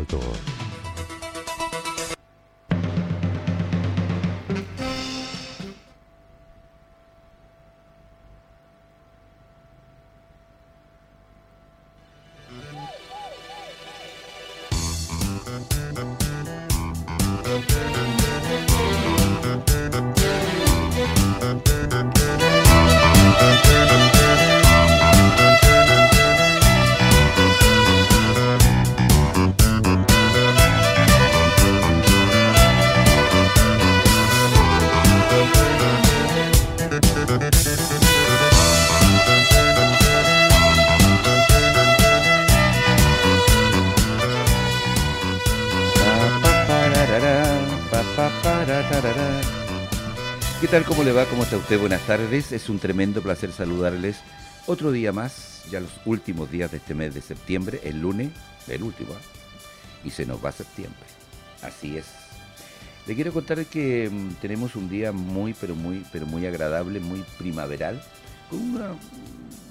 Alto. Va? ¿Cómo está usted? Buenas tardes. Es un tremendo placer saludarles otro día más, ya los últimos días de este mes de septiembre, el lunes, el último, ¿ah? y se nos va septiembre. Así es. Le quiero contar que mm, tenemos un día muy, pero muy, pero muy agradable, muy primaveral, con una,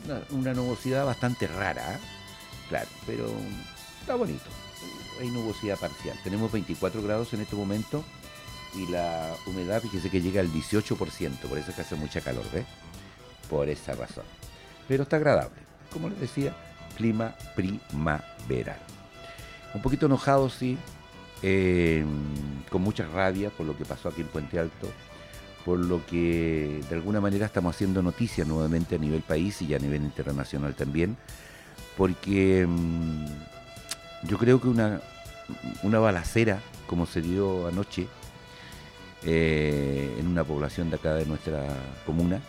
una, una nubosidad bastante rara, ¿ah? claro, pero está bonito. Hay nubosidad parcial. Tenemos 24 grados en este momento y la humedad, fíjese que llega al 18%, por eso es que hace mucha calor, ¿ves? Por esa razón. Pero está agradable. Como les decía, clima primaveral. Un poquito enojado, sí, eh, con mucha rabia por lo que pasó aquí en Puente Alto, por lo que de alguna manera estamos haciendo noticias nuevamente a nivel país y a nivel internacional también, porque mmm, yo creo que una, una balacera, como se dio anoche, eh, en una población de acá de nuestra comuna,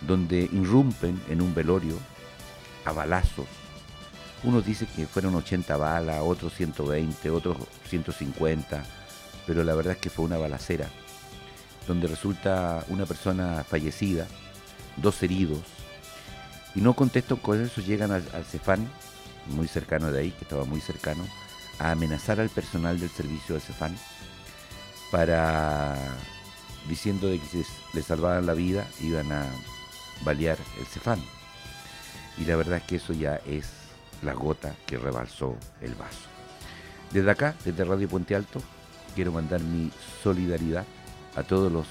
donde irrumpen en un velorio a balazos. Unos dicen que fueron 80 balas, otros 120, otros 150, pero la verdad es que fue una balacera, donde resulta una persona fallecida, dos heridos, y no contesto con eso, llegan al, al Cefán, muy cercano de ahí, que estaba muy cercano, a amenazar al personal del servicio del Cefán, para diciendo de que si le salvaban la vida iban a balear el cefán. Y la verdad es que eso ya es la gota que rebalsó el vaso. Desde acá, desde Radio Puente Alto, quiero mandar mi solidaridad a todas las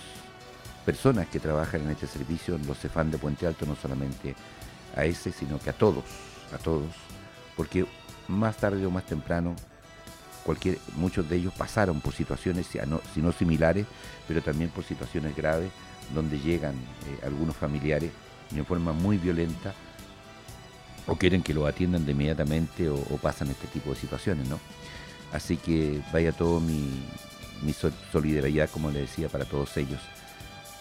personas que trabajan en este servicio, los cefán de Puente Alto, no solamente a ese, sino que a todos, a todos, porque más tarde o más temprano cualquier, muchos de ellos pasaron por situaciones, si no, si no similares, pero también por situaciones graves, donde llegan eh, algunos familiares de forma muy violenta o quieren que lo atiendan de inmediatamente o, pasan este tipo de situaciones, ¿no? Así que vaya todo mi, mi solidaridad, como le decía, para todos ellos.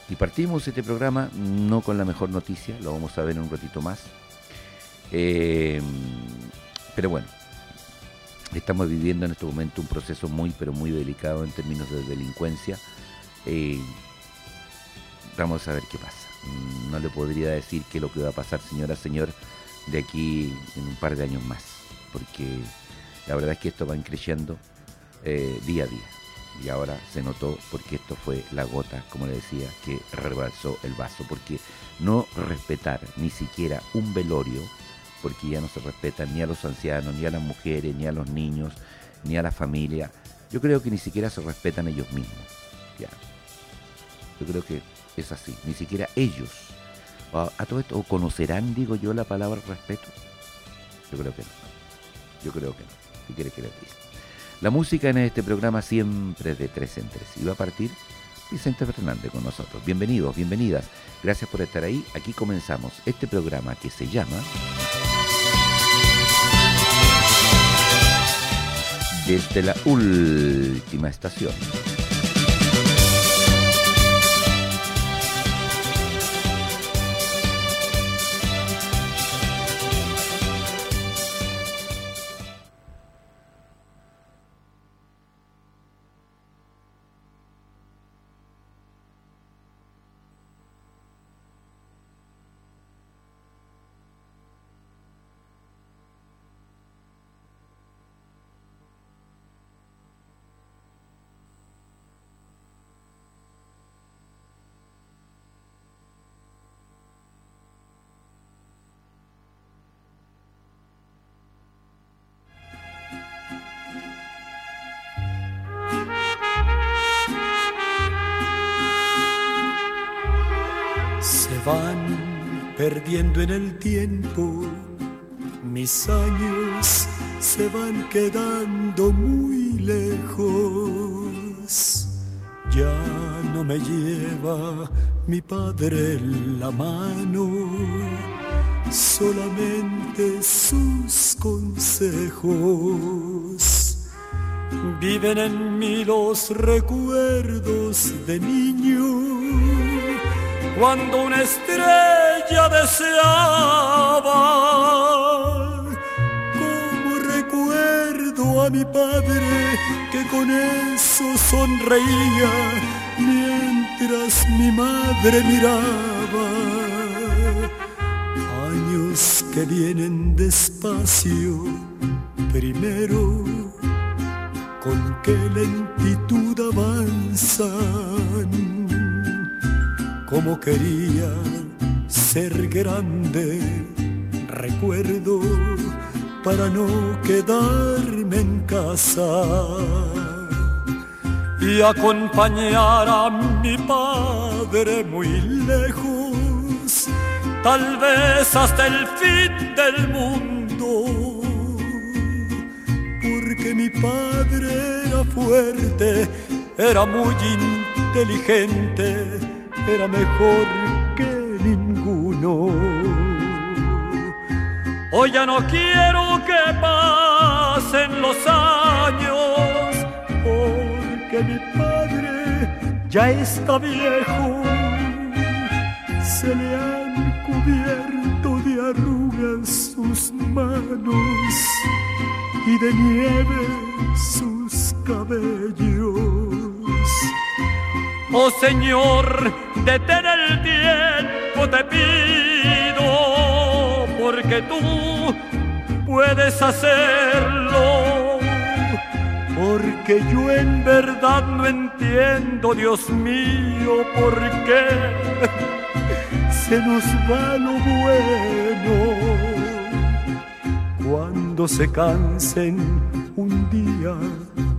Y partimos este programa no con la mejor noticia, lo vamos a ver en un ratito más. Eh, pero bueno, Estamos viviendo en este momento un proceso muy, pero muy delicado en términos de delincuencia. Eh, vamos a ver qué pasa. No le podría decir qué es lo que va a pasar, señora, señor, de aquí en un par de años más. Porque la verdad es que esto va creciendo eh, día a día. Y ahora se notó porque esto fue la gota, como le decía, que rebalsó el vaso. Porque no respetar ni siquiera un velorio porque ya no se respetan ni a los ancianos, ni a las mujeres, ni a los niños, ni a la familia. Yo creo que ni siquiera se respetan ellos mismos. Yo creo que es así, ni siquiera ellos. A, todo esto, ¿o conocerán, digo yo, la palabra respeto? Yo creo que no. Yo creo que no. ¿Qué quiere que les diga? La música en este programa siempre es de tres en tres. Y va a partir Vicente Fernández con nosotros. Bienvenidos, bienvenidas. Gracias por estar ahí. Aquí comenzamos este programa que se llama... Desde la última estación. Viven en mí los recuerdos de niño, cuando una estrella deseaba. Como recuerdo a mi padre que con eso sonreía mientras mi madre miraba. Años que vienen despacio, primero con qué lentitud avanzan. Como quería ser grande, recuerdo para no quedarme en casa y acompañar a mi padre muy lejos, tal vez hasta el fin del mundo porque mi padre era fuerte, era muy inteligente, era mejor que ninguno. Hoy ya no quiero que pasen los años, porque mi padre ya está viejo, se le han cubierto de arrugas sus manos y de nieve sus cabellos. Oh Señor, detén el tiempo, te pido, porque tú puedes hacerlo. Porque yo en verdad no entiendo, Dios mío, por qué se nos va lo bueno cuando se cansen un día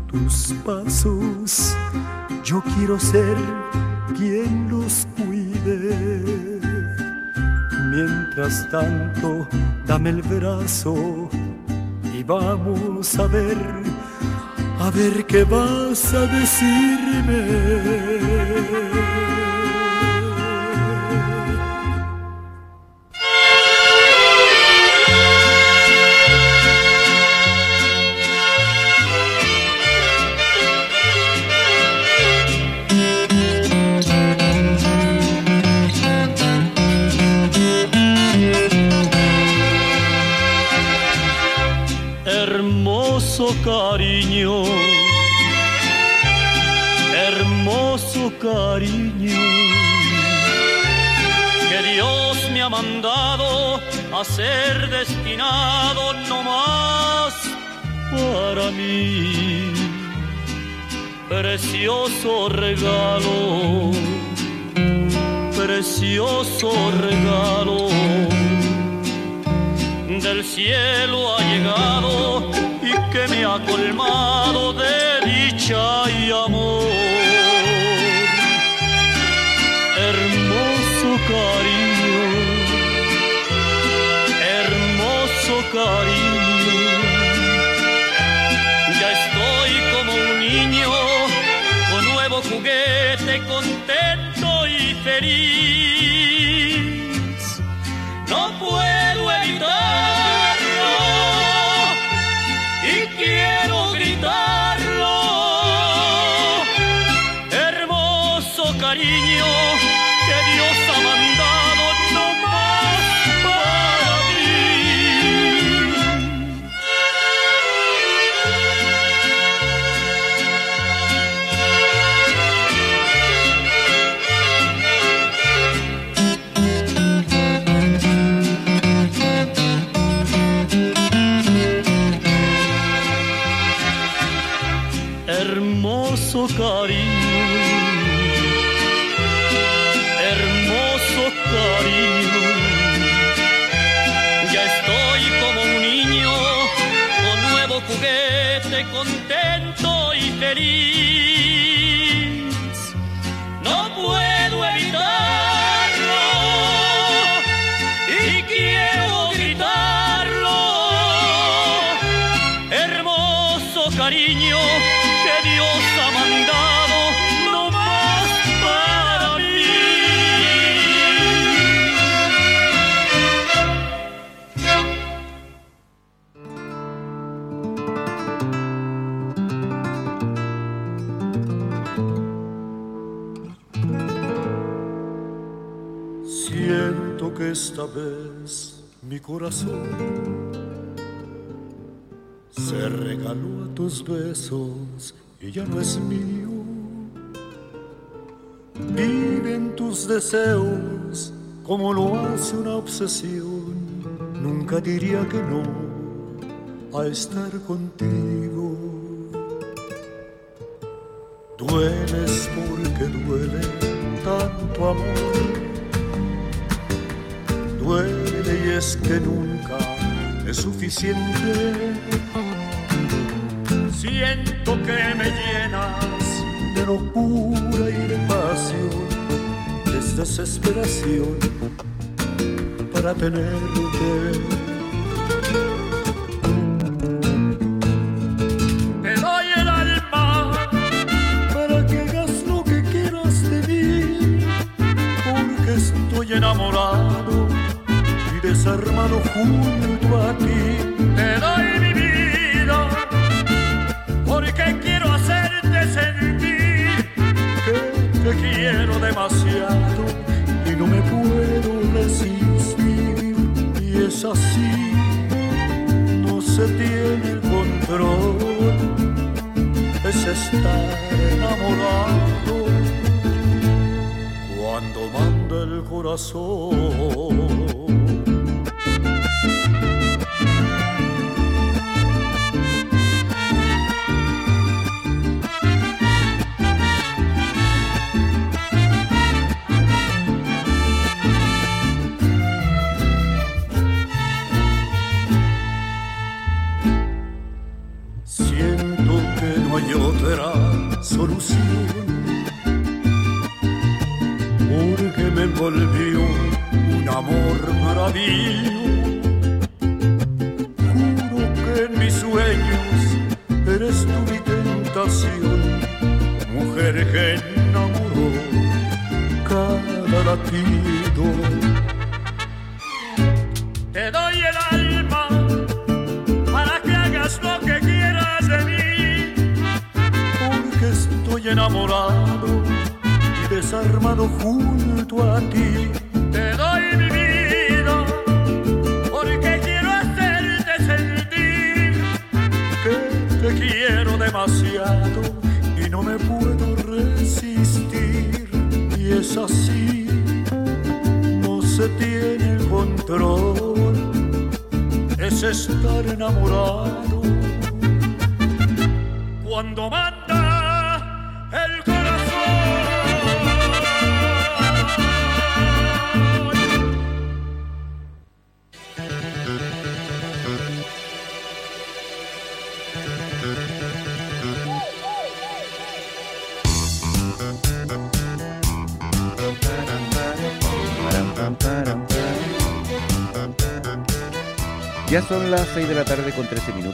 tus pasos, yo quiero ser quien los cuide. Mientras tanto, dame el brazo y vamos a ver, a ver qué vas a decirme. Ser destinado no más para mí. Precioso regalo, precioso regalo del cielo ha llegado que me ha colmado de dicha y amor. Hermoso cariño, esta vez mi corazón se regaló a tus besos y ya no es mío. Vive en tus deseos como lo hace una obsesión. Nunca diría que no a estar contigo. Dueles porque duele tanto amor. Es que nunca es suficiente Siento que me llenas de locura y de pasión, de desesperación para tenerte. Junto a ti. Te doy mi porque quiero hacerte sentir que te quiero demasiado y no me puedo resistir. Y es así, no se tiene el control, es estar enamorado cuando manda el corazón.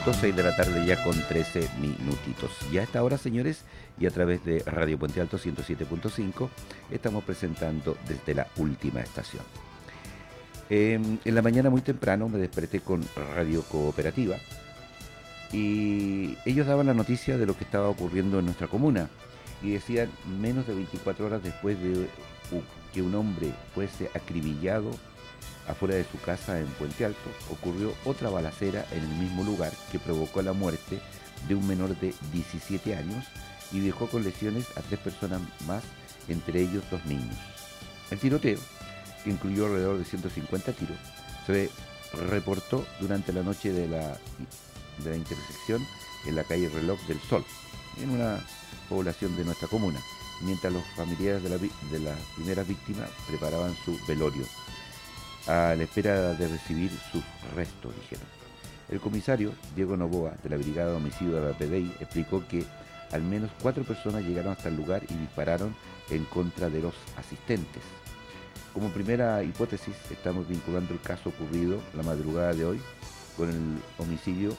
Minutos, 6 de la tarde ya con 13 minutitos. Ya a esta hora, señores, y a través de Radio Puente Alto 107.5, estamos presentando desde la última estación. Em, en la mañana muy temprano me desperté con Radio Cooperativa y ellos daban la noticia de lo que estaba ocurriendo en nuestra comuna y decían menos de 24 horas después de que un hombre fuese acribillado afuera de su casa en Puente Alto, ocurrió otra balacera en el mismo lugar que provocó la muerte de un menor de 17 años y dejó con lesiones a tres personas más, entre ellos dos niños. El tiroteo, que incluyó alrededor de 150 tiros, se reportó durante la noche de la, de la intersección en la calle Reloj del Sol, en una población de nuestra comuna, mientras los familiares de, la, de las primeras víctimas preparaban su velorio a la espera de recibir sus restos, dijeron. El comisario Diego Novoa, de la Brigada de Homicidio de la PDI, explicó que al menos cuatro personas llegaron hasta el lugar y dispararon en contra de los asistentes. Como primera hipótesis, estamos vinculando el caso ocurrido la madrugada de hoy con el homicidio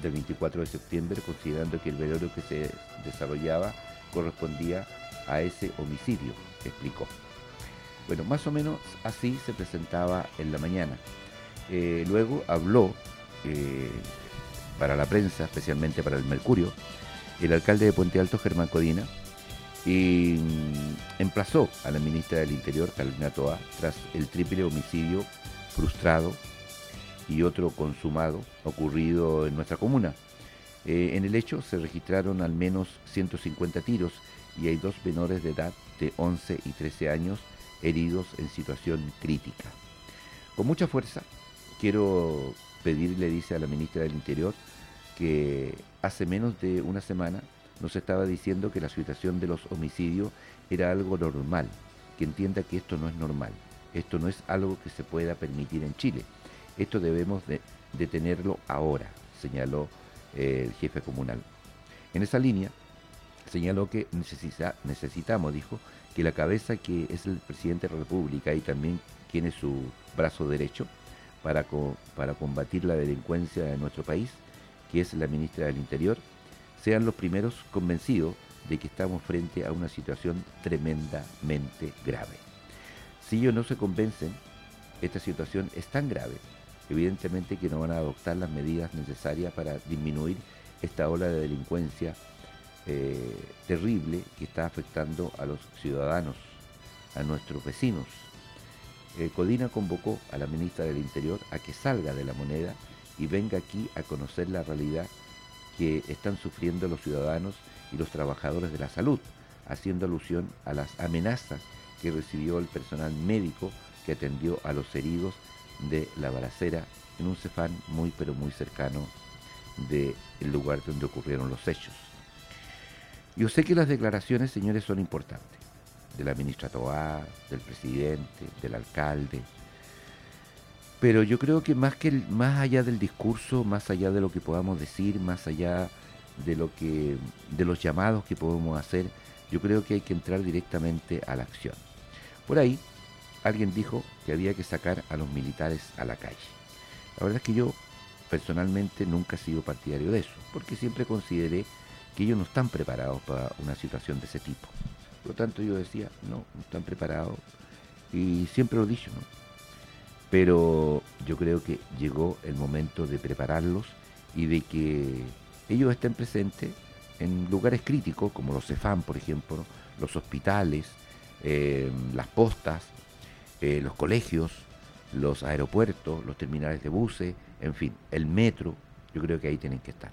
del 24 de septiembre, considerando que el velorio que se desarrollaba correspondía a ese homicidio, explicó. Bueno, más o menos así se presentaba en la mañana. Eh, luego habló eh, para la prensa, especialmente para el Mercurio, el alcalde de Puente Alto, Germán Codina, y mm, emplazó a la ministra del Interior, Carolina Toa, tras el triple homicidio frustrado y otro consumado ocurrido en nuestra comuna. Eh, en el hecho se registraron al menos 150 tiros y hay dos menores de edad de 11 y 13 años heridos en situación crítica. Con mucha fuerza quiero pedirle, dice a la ministra del Interior, que hace menos de una semana nos estaba diciendo que la situación de los homicidios era algo normal, que entienda que esto no es normal, esto no es algo que se pueda permitir en Chile, esto debemos de detenerlo ahora, señaló eh, el jefe comunal. En esa línea, señaló que necesitamos, dijo, que la cabeza que es el presidente de la República y también tiene su brazo derecho para, para combatir la delincuencia en nuestro país, que es la ministra del Interior, sean los primeros convencidos de que estamos frente a una situación tremendamente grave. Si ellos no se convencen, esta situación es tan grave, evidentemente que no van a adoptar las medidas necesarias para disminuir esta ola de delincuencia eh, terrible que está afectando a los ciudadanos, a nuestros vecinos. Eh, Codina convocó a la ministra del Interior a que salga de la moneda y venga aquí a conocer la realidad que están sufriendo los ciudadanos y los trabajadores de la salud, haciendo alusión a las amenazas que recibió el personal médico que atendió a los heridos de la balacera en un cefán muy pero muy cercano del lugar donde ocurrieron los hechos. Yo sé que las declaraciones, señores, son importantes, de la ministra Toá, del presidente, del alcalde, pero yo creo que más que más allá del discurso, más allá de lo que podamos decir, más allá de lo que de los llamados que podemos hacer, yo creo que hay que entrar directamente a la acción. Por ahí alguien dijo que había que sacar a los militares a la calle. La verdad es que yo personalmente nunca he sido partidario de eso, porque siempre consideré que ellos no están preparados para una situación de ese tipo. Por lo tanto yo decía, no, no están preparados y siempre lo he dicho, ¿no? pero yo creo que llegó el momento de prepararlos y de que ellos estén presentes en lugares críticos como los CEFAM, por ejemplo, los hospitales, eh, las postas, eh, los colegios, los aeropuertos, los terminales de buses, en fin, el metro, yo creo que ahí tienen que estar.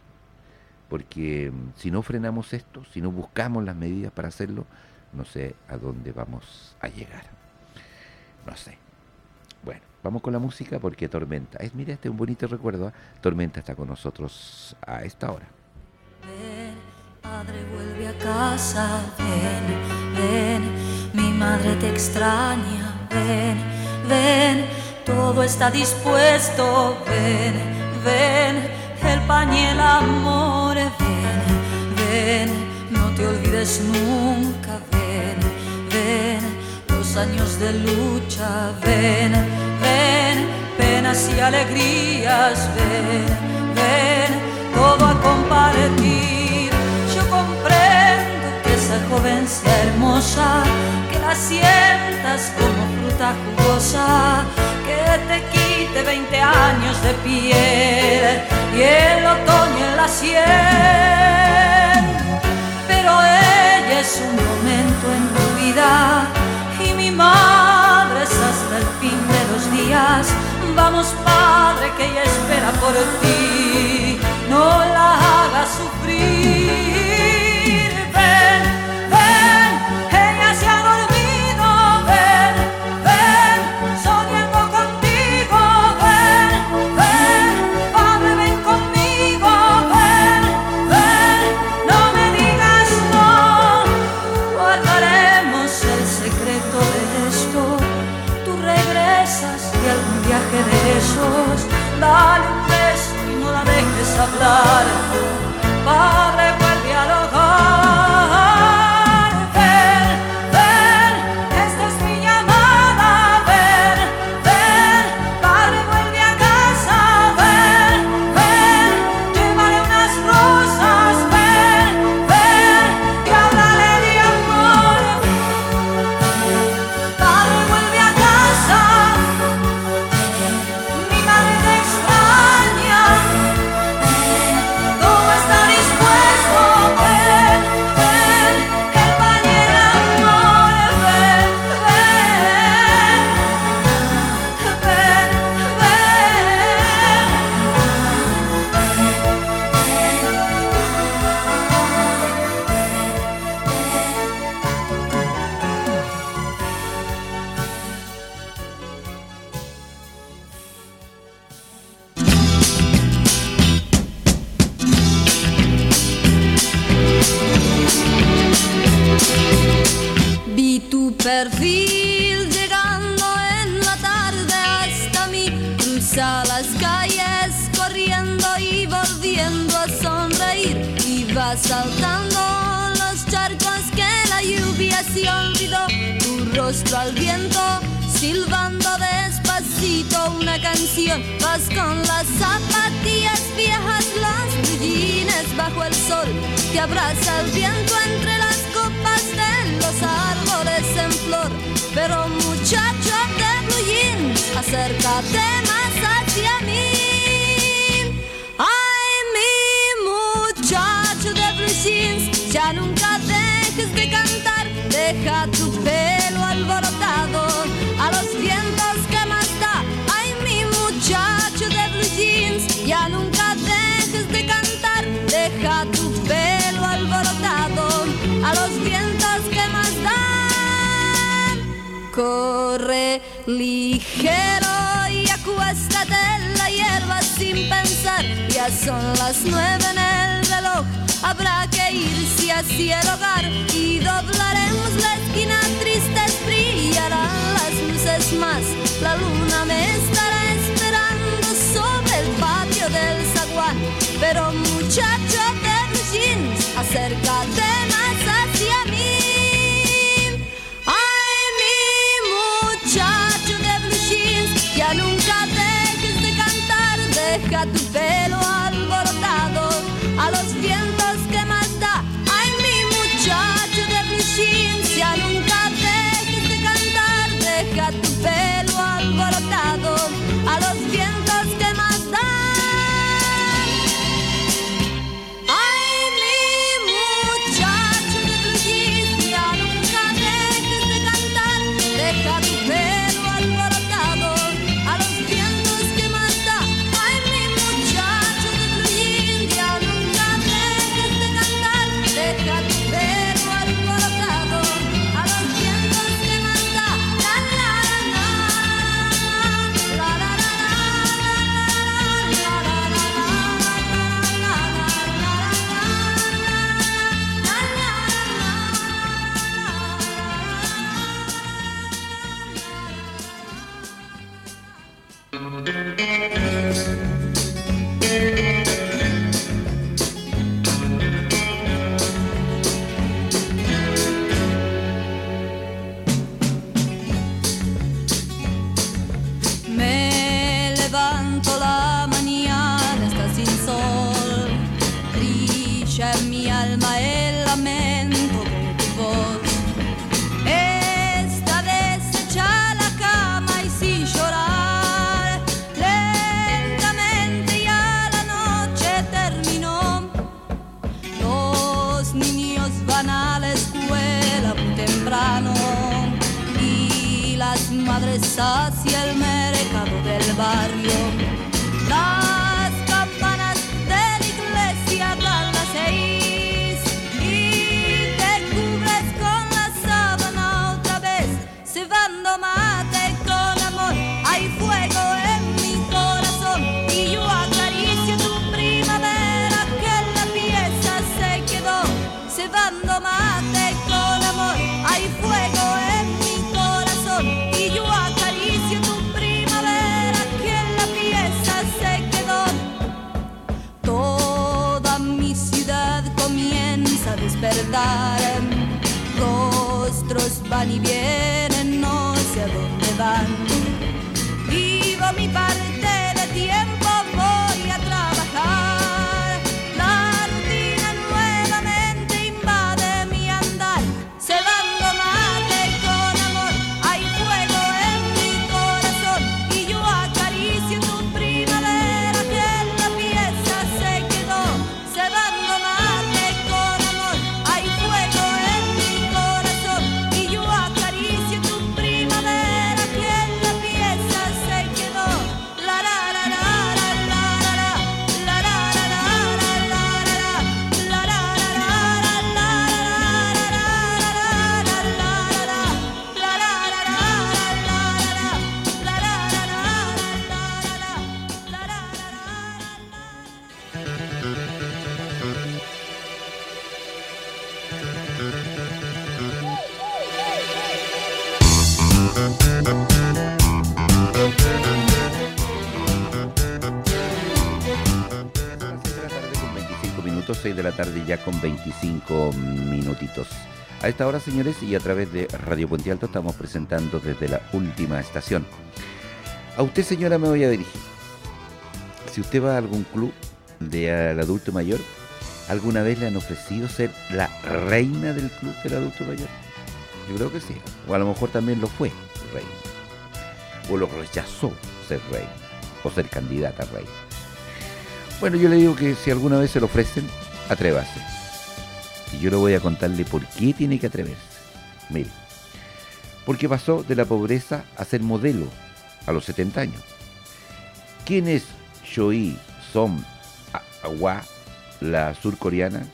Porque mm, si no frenamos esto, si no buscamos las medidas para hacerlo, no sé a dónde vamos a llegar. No sé. Bueno, vamos con la música porque Tormenta. Es, mira, este es un bonito recuerdo. ¿eh? Tormenta está con nosotros a esta hora. Ven, padre, vuelve a casa. Ven, ven, mi madre te extraña. Ven, ven, todo está dispuesto. Ven, ven, el pañuelo amor. Ven, ven, no te olvides nunca. Ven, ven años de lucha, ven, ven, penas y alegrías, ven, ven, todo a compartir. Yo comprendo que esa joven sea hermosa, que la sientas como fruta jugosa, que te quite 20 años de piel y el otoño en la sien. Pero ella es un momento en tu vida y mi madre es hasta el fin de los días. Vamos, Padre, que ella espera por ti, no la hagas sufrir. perfil llegando en la tarde hasta mí, cruza las calles corriendo y volviendo a sonreír. Y va saltando los charcos que la lluvia se olvidó, tu rostro al viento silbando de pasito, una canción. Vas con las zapatillas viejas, las brillines bajo el sol. Te abraza el viento entre las copas de los árboles en flor. Pero muchacho de Blullín, acércate más hacia mí. Ay, mi muchacho de Blullín, ya nunca dejes de cantar, deja tu pelo Corre ligero y acuéstate en la hierba sin pensar. Ya son las nueve en el reloj. Habrá que irse hacia el hogar y doblaremos la esquina. Tristes brillarán las luces más. La luna me estará esperando sobre el patio del zaguán. Pero muchachos saw 25 minutitos. A esta hora, señores, y a través de Radio Puente Alto estamos presentando desde la última estación. A usted, señora, me voy a dirigir. Si usted va a algún club de adulto mayor, ¿alguna vez le han ofrecido ser la reina del club del adulto mayor? Yo creo que sí. O a lo mejor también lo fue reina. O lo rechazó ser reina. O ser candidata a reina. Bueno, yo le digo que si alguna vez se lo ofrecen, atrévase. Y yo le voy a contarle por qué tiene que atreverse. Mire, porque pasó de la pobreza a ser modelo a los 70 años. ¿Quién es Choi Som Awa, la surcoreana,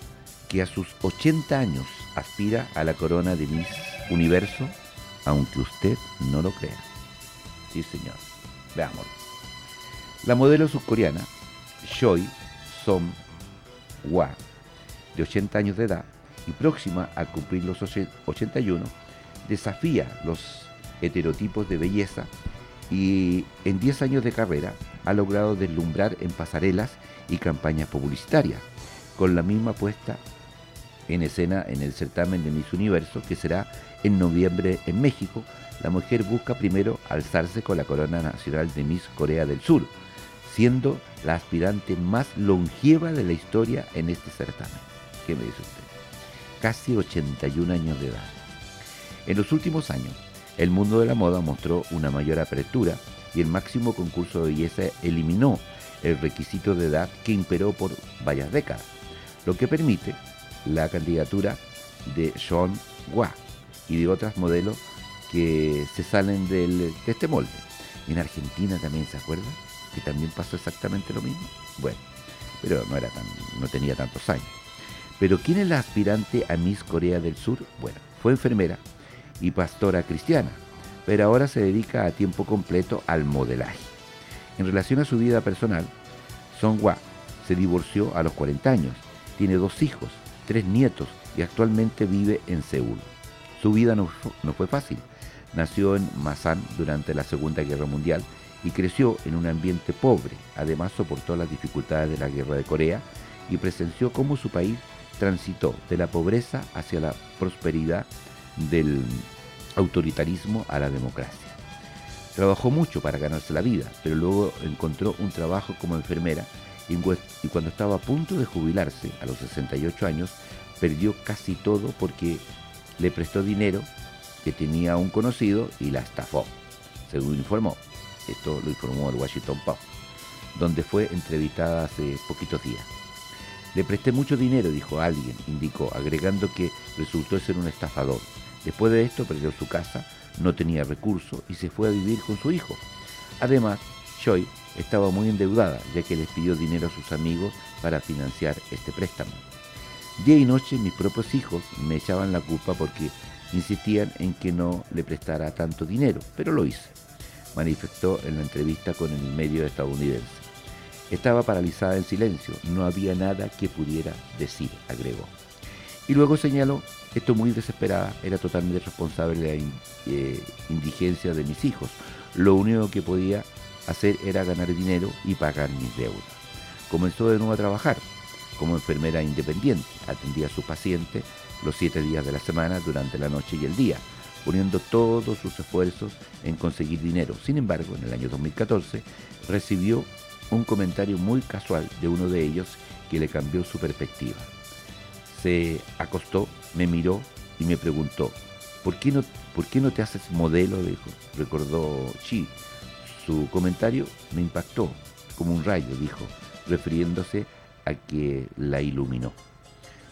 que a sus 80 años aspira a la corona de Miss Universo, aunque usted no lo crea? Sí, señor. Veámoslo. La modelo surcoreana Choi Som Wa, de 80 años de edad y próxima a cumplir los 81, desafía los heterotipos de belleza y en 10 años de carrera ha logrado deslumbrar en pasarelas y campañas publicitarias, con la misma puesta en escena en el certamen de Miss Universo que será en noviembre en México. La mujer busca primero alzarse con la corona nacional de Miss Corea del Sur, siendo la aspirante más longeva de la historia en este certamen. ¿Qué me dice usted? Casi 81 años de edad. En los últimos años, el mundo de la moda mostró una mayor apertura y el máximo concurso de belleza eliminó el requisito de edad que imperó por varias décadas, lo que permite la candidatura de Sean Hua y de otras modelos que se salen del, de este molde. En Argentina también, ¿se acuerdan? que también pasó exactamente lo mismo. Bueno, pero no, era tan, no tenía tantos años. Pero ¿quién es la aspirante a Miss Corea del Sur? Bueno, fue enfermera y pastora cristiana, pero ahora se dedica a tiempo completo al modelaje. En relación a su vida personal, Song Hwa se divorció a los 40 años, tiene dos hijos, tres nietos y actualmente vive en Seúl. Su vida no, fue fácil. Nació en Masan durante la Segunda Guerra Mundial y creció en un ambiente pobre. Además soportó las dificultades de la guerra de Corea y presenció cómo su país transitó de la pobreza hacia la prosperidad del autoritarismo a la democracia. Trabajó mucho para ganarse la vida, pero luego encontró un trabajo como enfermera y cuando estaba a punto de jubilarse a los 68 años, perdió casi todo porque le prestó dinero que tenía un conocido y la estafó, según informó. Esto lo informó el Washington Post, donde fue entrevistada hace poquitos días. Le presté mucho dinero, dijo alguien, indicó, agregando que resultó ser un estafador. Después de esto perdió su casa, no tenía recursos y se fue a vivir con su hijo. Además, Choi estaba muy endeudada, ya que les pidió dinero a sus amigos para financiar este préstamo. Día y noche mis propios hijos me echaban la culpa porque insistían en que no le prestara tanto dinero, pero lo hice manifestó en la entrevista con el medio estadounidense. Estaba paralizada en silencio, no había nada que pudiera decir, agregó. Y luego señaló, esto muy desesperada, era totalmente responsable de la eh, indigencia de mis hijos. Lo único que podía hacer era ganar dinero y pagar mis deudas. Comenzó de nuevo a trabajar como enfermera independiente, atendía a sus pacientes los siete días de la semana durante la noche y el día poniendo todos sus esfuerzos en conseguir dinero. Sin embargo, en el año 2014 recibió un comentario muy casual de uno de ellos que le cambió su perspectiva. Se acostó, me miró y me preguntó, ¿por qué no, por qué no te haces modelo? Dijo, recordó Chi. Su comentario me impactó como un rayo, dijo, refiriéndose a que la iluminó.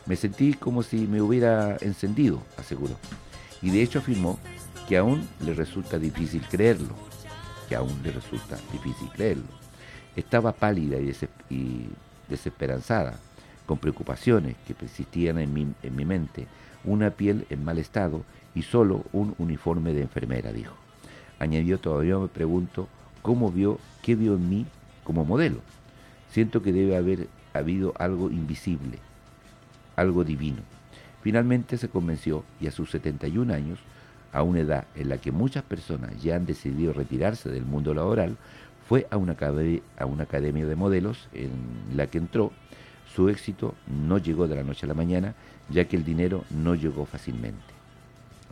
Me sentí como si me hubiera encendido, aseguró y de hecho afirmó que aún le resulta difícil creerlo, que aún le resulta difícil creerlo. Estaba pálida y, desesperanzada, con preocupaciones que persistían en mi, en mi mente, una piel en mal estado y solo un uniforme de enfermera, dijo. Añadió, todavía me pregunto cómo vio, qué vio en mí como modelo. Siento que debe haber habido algo invisible, algo divino. Finalmente se convenció y a sus 71 años a una edad en la que muchas personas ya han decidido retirarse del mundo laboral, fue a una, academia de modelos en la que entró. Su éxito no llegó de la noche a la mañana, ya que el dinero no llegó fácilmente.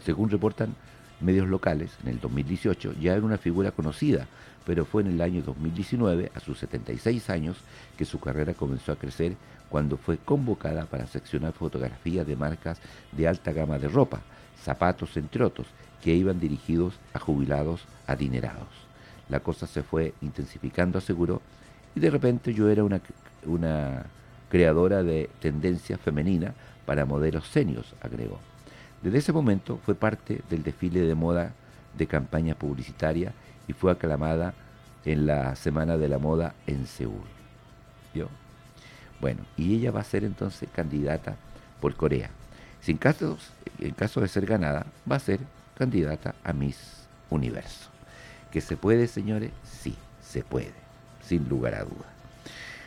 Según reportan medios locales, en el 2018 ya era una figura conocida, pero fue en el año 2019, a sus 76 años, que su carrera comenzó a crecer cuando fue convocada para seccionar fotografías de marcas de alta gama de ropa, zapatos, entre otros, que iban dirigidos a jubilados adinerados. La cosa se fue intensificando, aseguró, y de repente yo era una, una creadora de tendencia femenina para modelos senios, agregó. Desde ese momento fue parte del desfile de moda de campaña publicitaria y fue aclamada en la Semana de la Moda en Seúl. ¿Vio? Bueno, y ella va a ser entonces candidata por Corea. En caso de ser ganada, va a ser candidata a Miss Universo. ¿Que se puede, señores? Sí, se puede, sin lugar a duda.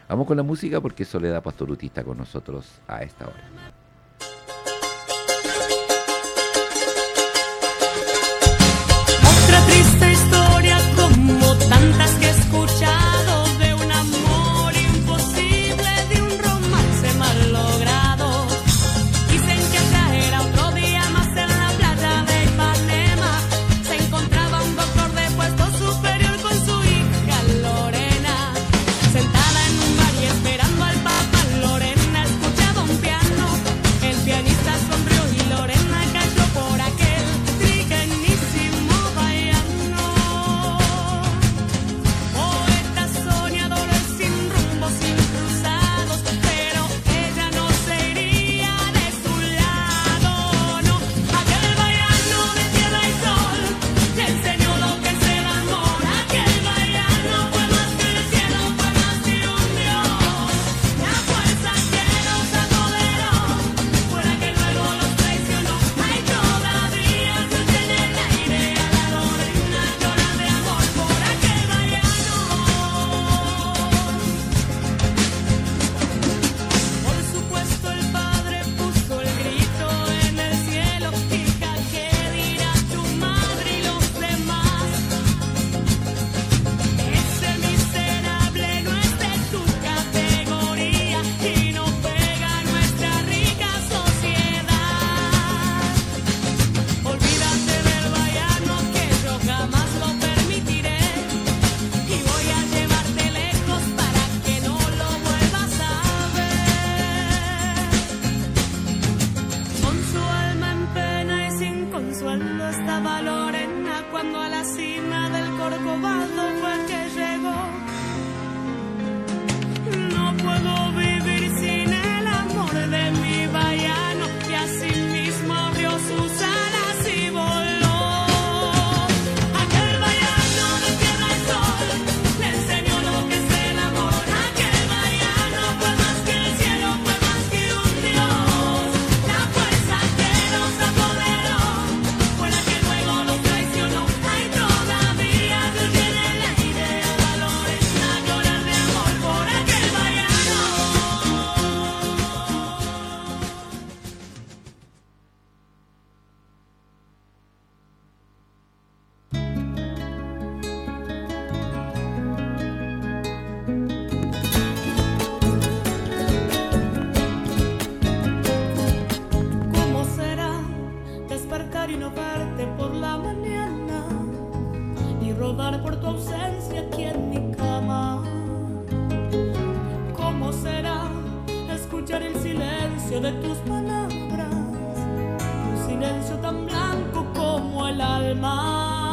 Vamos con la música porque Soledad Pastoruti está con nosotros a esta hora. Verte por la mañana y rodar por tu ausencia aquí en mi cama? ¿Cómo será escuchar el silencio de tus palabras? Un silencio tan blanco como el alma.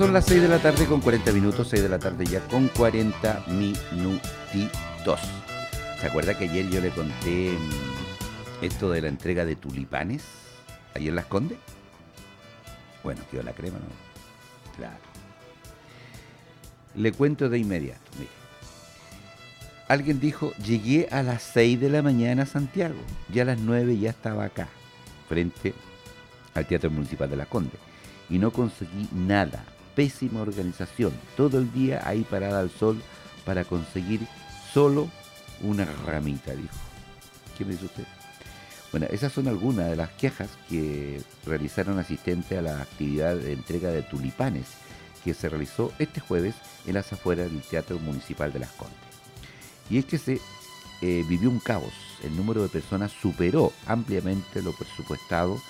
Son las 6 de la tarde con 40 minutos, 6 de la tarde ya con 40 minutitos. ¿Se acuerda que ayer yo le conté mm, esto de la entrega de tulipanes en Las Condes? Bueno, quedó la crema, ¿no? Claro. Le cuento de inmediato, mire. Alguien dijo, llegué a las 6 de la mañana a Santiago, ya a las 9 ya estaba acá, frente al Teatro Municipal de Las Condes y no conseguí nada. Pésima organización. Todo el día ahí parada al sol para conseguir solo una ramita, dijo. ¿Qué me dice usted? Bueno, esas son algunas de las quejas que realizaron asistentes a la actividad de entrega de tulipanes que se realizó este jueves en las afueras del Teatro Municipal de Las Condes. Y es que se eh, vivió un caos. El número de personas superó ampliamente lo presupuestado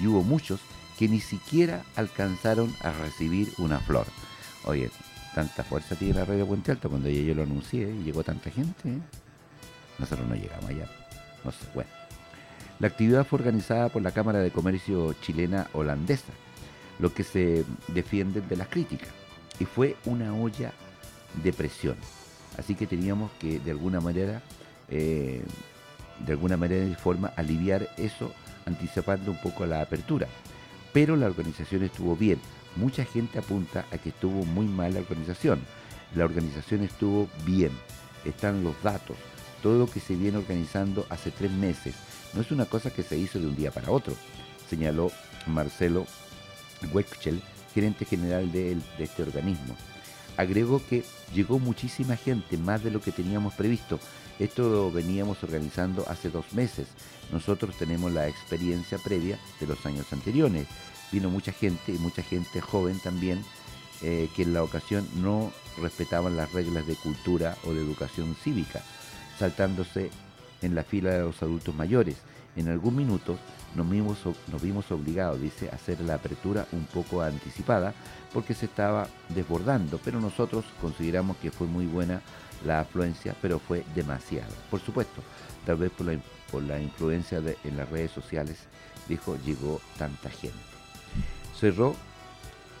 y hubo muchos que ni siquiera alcanzaron a recibir una flor. Oye, tanta fuerza tiene la radio Puente Alto cuando yo lo anuncié y llegó tanta gente. ¿eh? Nosotros no llegamos allá. No sé, bueno. La actividad fue organizada por la Cámara de Comercio chilena holandesa, lo que se defiende de las críticas. Y fue una olla de presión. Así que teníamos que de alguna manera, eh, de alguna manera y forma, aliviar eso anticipando un poco la apertura pero la organización estuvo bien. Mucha gente apunta a que estuvo muy mal la organización. La organización estuvo bien, están los datos, todo lo que se viene organizando hace tres meses. No es una cosa que se hizo de un día para otro, señaló Marcelo Wechel, gerente general de, de este organismo. Agregó que llegó muchísima gente, más de lo que teníamos previsto. Esto lo veníamos organizando hace dos meses. Nosotros tenemos la experiencia previa de los años anteriores. Vino mucha gente y mucha gente joven también eh, que en la ocasión no respetaban las reglas de cultura o de educación cívica, saltándose en la fila de los adultos mayores. En algún minuto nos vimos, nos vimos obligados, dice, a hacer la apertura un poco anticipada porque se estaba desbordando, pero nosotros consideramos que fue muy buena la afluencia, pero fue demasiado. Por supuesto, tal vez por la, por la influencia de, en las redes sociales, dijo, llegó tanta gente. Cerró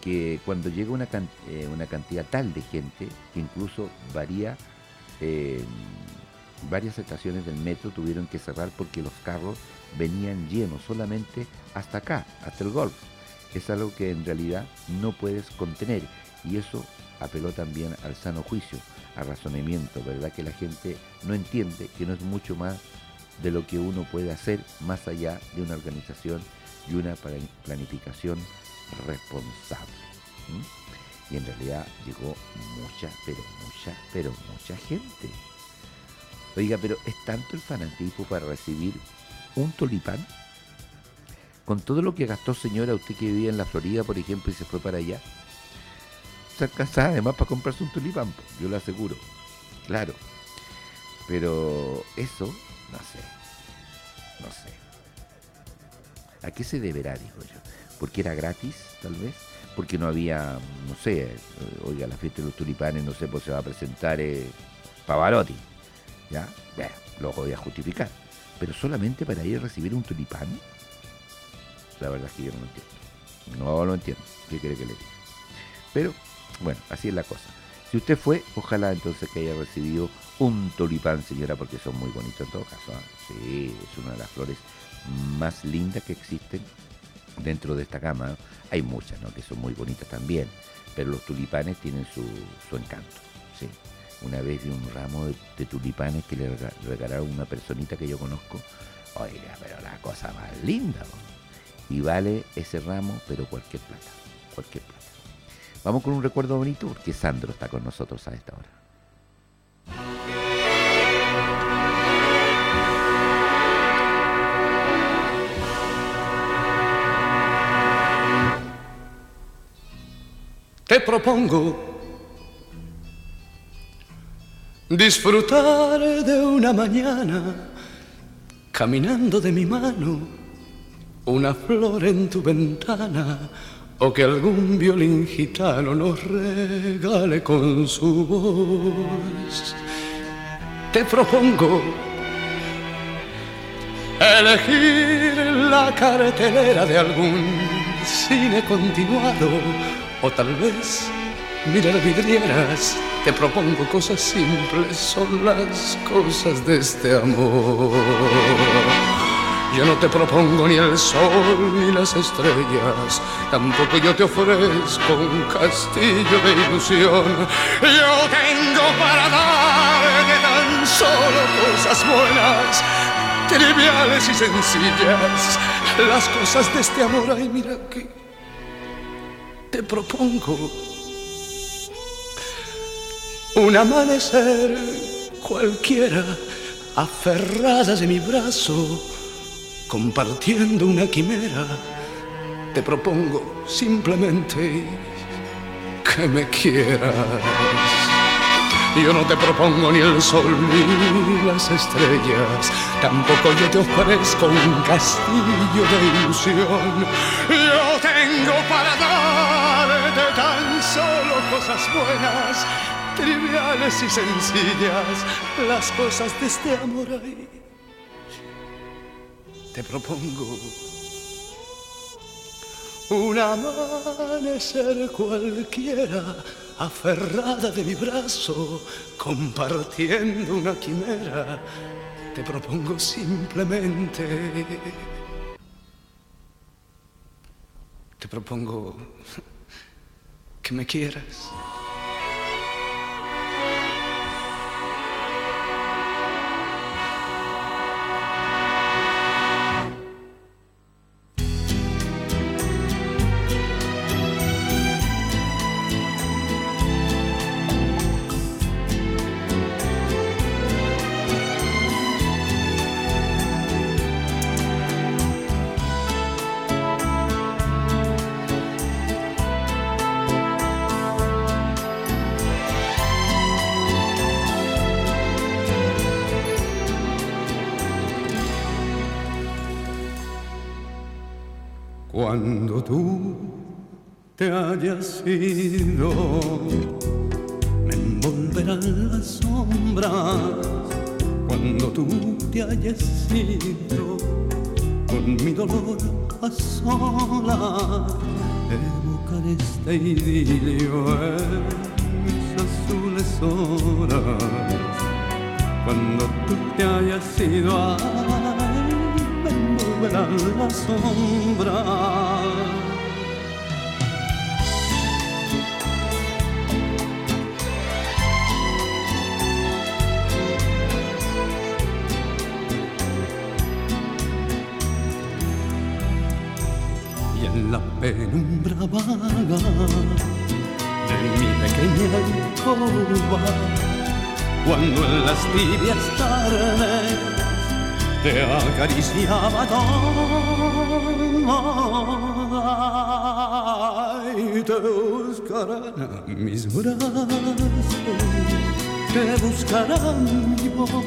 que cuando llega una, eh, una cantidad tal de gente, que incluso varía, eh, varias estaciones del metro tuvieron que cerrar porque los carros venían llenos solamente hasta acá, hasta el golf. Es algo que en realidad no puedes contener y eso apeló también al sano juicio a razonamiento, ¿verdad? Que la gente no entiende que no es mucho más de lo que uno puede hacer más allá de una organización y una planificación responsable. Y en realidad llegó mucha, pero mucha, pero mucha gente. Oiga, pero ¿es tanto el fanatismo para recibir un tulipán? Con todo lo que gastó señora, usted que vivía en la Florida, por ejemplo, y se fue para allá, casada además para comprarse un tulipán, yo lo aseguro. Claro. Pero eso, no sé. No sé. ¿A qué se deberá, digo yo? ¿Porque era gratis, tal vez? Porque no había, no sé, eh, oiga, la fiesta de los tulipanes, no sé, pues se va a presentar eh, Pavarotti. ¿Ya? Bueno, lo voy a justificar. Pero solamente para ir a recibir un tulipán, la verdad es que yo no lo entiendo. No lo entiendo. ¿Qué quiere que le diga? Pero bueno, así es la cosa. Si usted fue, ojalá entonces que haya recibido un tulipán, señora, porque son muy bonitos en todo caso. ¿ah? Sí, es una de las flores más lindas que existen dentro de esta gama. Hay muchas, ¿no? Que son muy bonitas también, pero los tulipanes tienen su, encanto. Sí. Una vez vi un ramo de, tulipanes que le regalaron una personita que yo conozco. Oiga, pero la cosa más linda. Y vale ese ramo, pero cualquier plata. Cualquier plata. Vamos con un recuerdo bonito porque Sandro está con nosotros a esta hora. Te propongo disfrutar de una mañana caminando de mi mano, una flor en tu ventana o que algún violín gitano nos regale con su voz. Te propongo elegir la cartelera de algún cine continuado O tal vez mirar vidrieras, te propongo cosas simples, son las cosas de este amor. Yo no te propongo ni el sol ni las estrellas, tampoco yo te ofrezco un castillo de ilusión. Yo tengo para darte tan solo cosas buenas, triviales y sencillas, las cosas de este amor. Ay, mira que te propongo un amanecer cualquiera, aferrada de mi brazo compartiendo una quimera, te propongo simplemente que me quieras. Yo no te propongo ni el sol ni las estrellas, tampoco yo te ofrezco un castillo de ilusión. Yo tengo para darte tan solo cosas buenas, triviales y sencillas, las cosas de este amor ahí te propongo un amanecer cualquiera, aferrada de mi brazo, compartiendo una quimera. Te propongo simplemente. Te propongo que me quieras. Te hayas ido, me envolverán las sombras. Cuando tú te hayas ido, con mi dolor a solas, evocar este idilio en mis azules horas. Cuando tú te hayas ido, verán la sombra. Y penumbra vaga de mi pequeña alcoba, cuando en las tibias tardes te acariciaba y te buscarán mis brazos, te buscarán mi boca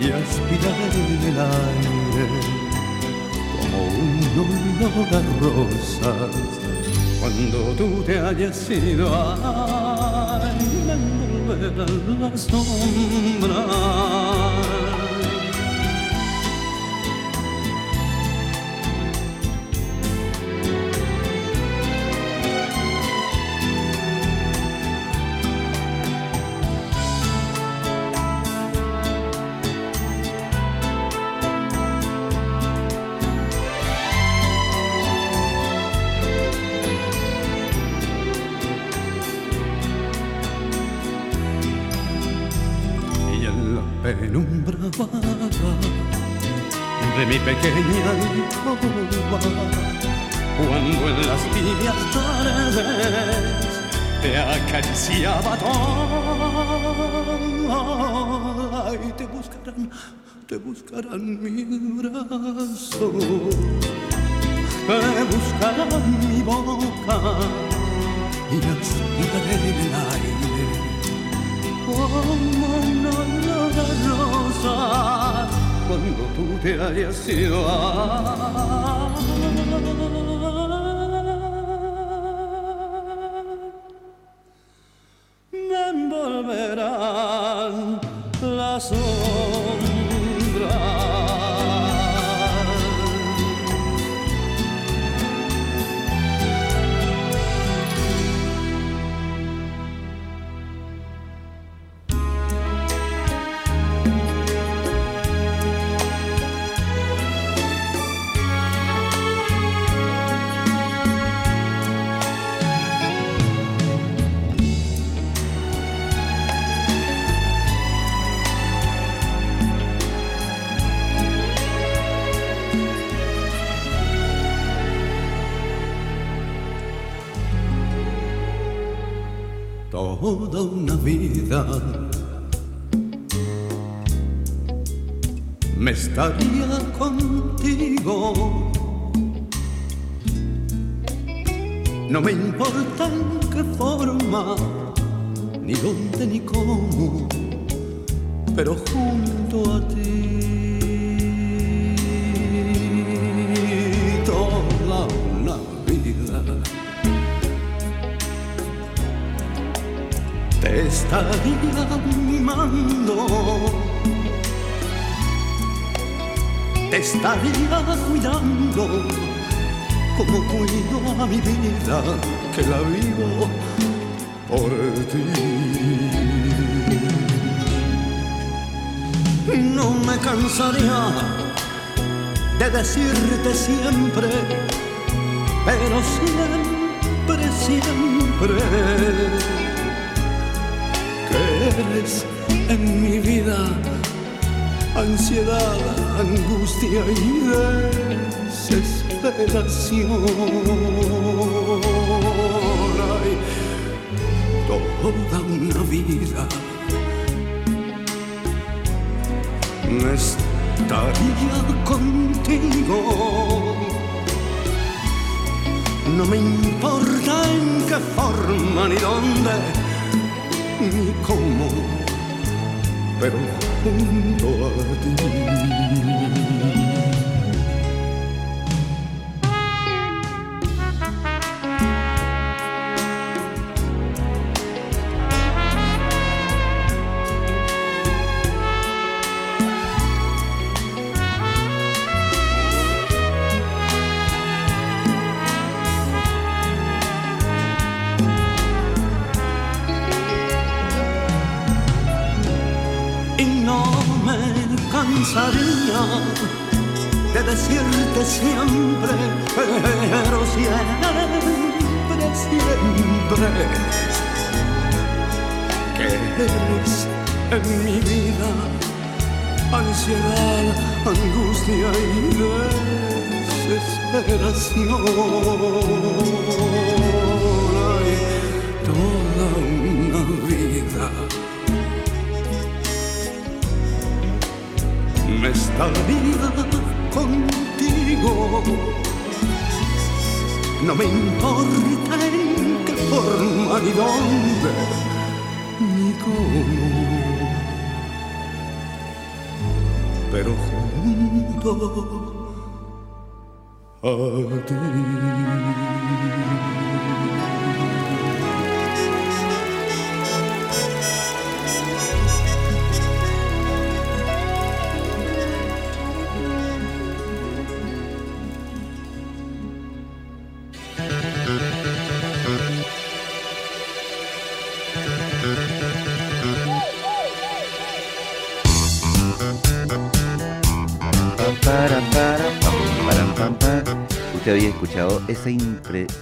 y aspiraré el aire olor a rosas cuando tú te hayas ido ay, me envolverán las sombras te acariciaba toda y te buscarán, te buscarán mis brazos, te buscarán mi boca y aspiraré el aire como una rosa cuando tú te hayas ido. Te estaría cuidando como cuido a mi vida que la vivo por ti. No me cansaría de decirte siempre, pero siempre, siempre, que eres en mi vida ansiedad, angustia y desesperación. Ay, toda una vida estaría contigo. No me importa en qué forma, ni dónde, ni cómo, pero junto a ti.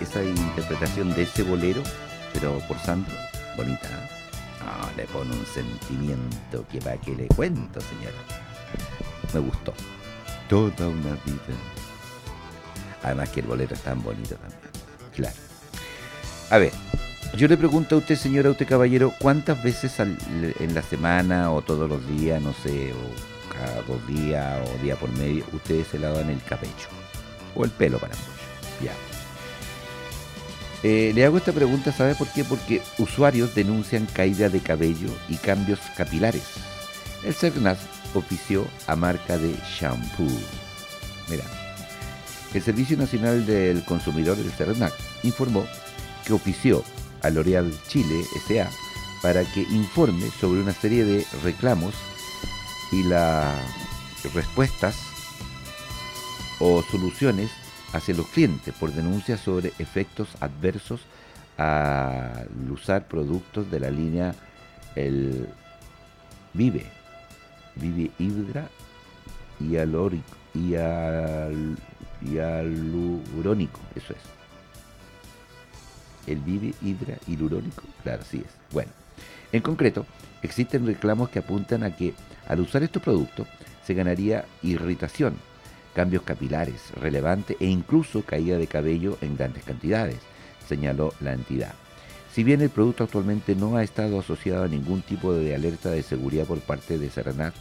Esa interpretación de ese bolero, pero por Sandro? Bonita. No, le pone un sentimiento que para que le cuento, señora. Me gustó. Toda una vida. Además que el bolero es tan bonito también. Claro. A ver, yo le pregunto a usted, señora, a usted, caballero, ¿cuántas veces en la semana o todos los días, no sé, o cada dos días o día por medio, ustedes se lavan el cabello? O el pelo para muchos. Ya. Eh, le hago esta pregunta, ¿sabe por qué? Porque usuarios denuncian caída de cabello y cambios capilares. El CERNAS ofició a marca de shampoo. Mira, el Servicio Nacional del Consumidor del CERNAC informó que ofició a L'Oréal Chile S.A. para que informe sobre una serie de reclamos y las respuestas o soluciones hacia los clientes por denuncias sobre efectos adversos al usar productos de la línea el Vive, Vive Hydra y alórico y al hialurónico, eso es. El Vive Hydra hialurónico, claro, así es. Bueno, en concreto, existen reclamos que apuntan a que al usar estos productos se ganaría irritación, cambios capilares relevantes e incluso caída de cabello en grandes cantidades, señaló la entidad. Si bien el producto actualmente no ha estado asociado a ningún tipo de alerta de seguridad por parte de Serenat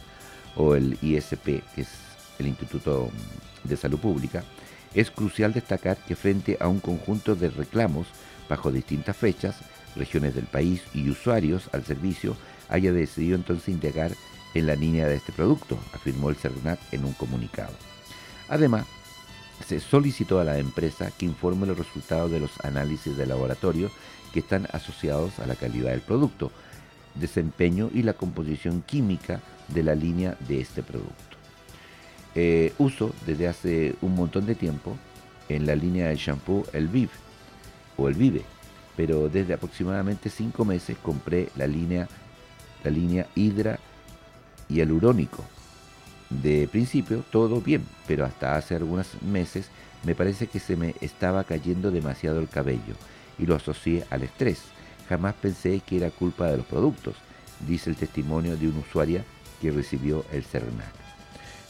o el ISP, que es el Instituto de Salud Pública, es crucial destacar que frente a un conjunto de reclamos bajo distintas fechas, regiones del país y usuarios al servicio, haya decidido entonces integrar en la línea de este producto, afirmó el CERNAT en un comunicado. Además, se solicitó a la empresa que informe los resultados de los análisis de laboratorio que están asociados a la calidad del producto, desempeño y la composición química de la línea de este producto. Eh, uso desde hace un montón de tiempo en la línea de shampoo El Vive o El Vive, pero desde aproximadamente cinco meses compré la línea, la línea Hydra y el Urónico. De principio todo bien, pero hasta hace algunos meses me parece que se me estaba cayendo demasiado el cabello y lo asocié al estrés. Jamás pensé que era culpa de los productos, dice el testimonio de una usuaria que recibió el CERNAC.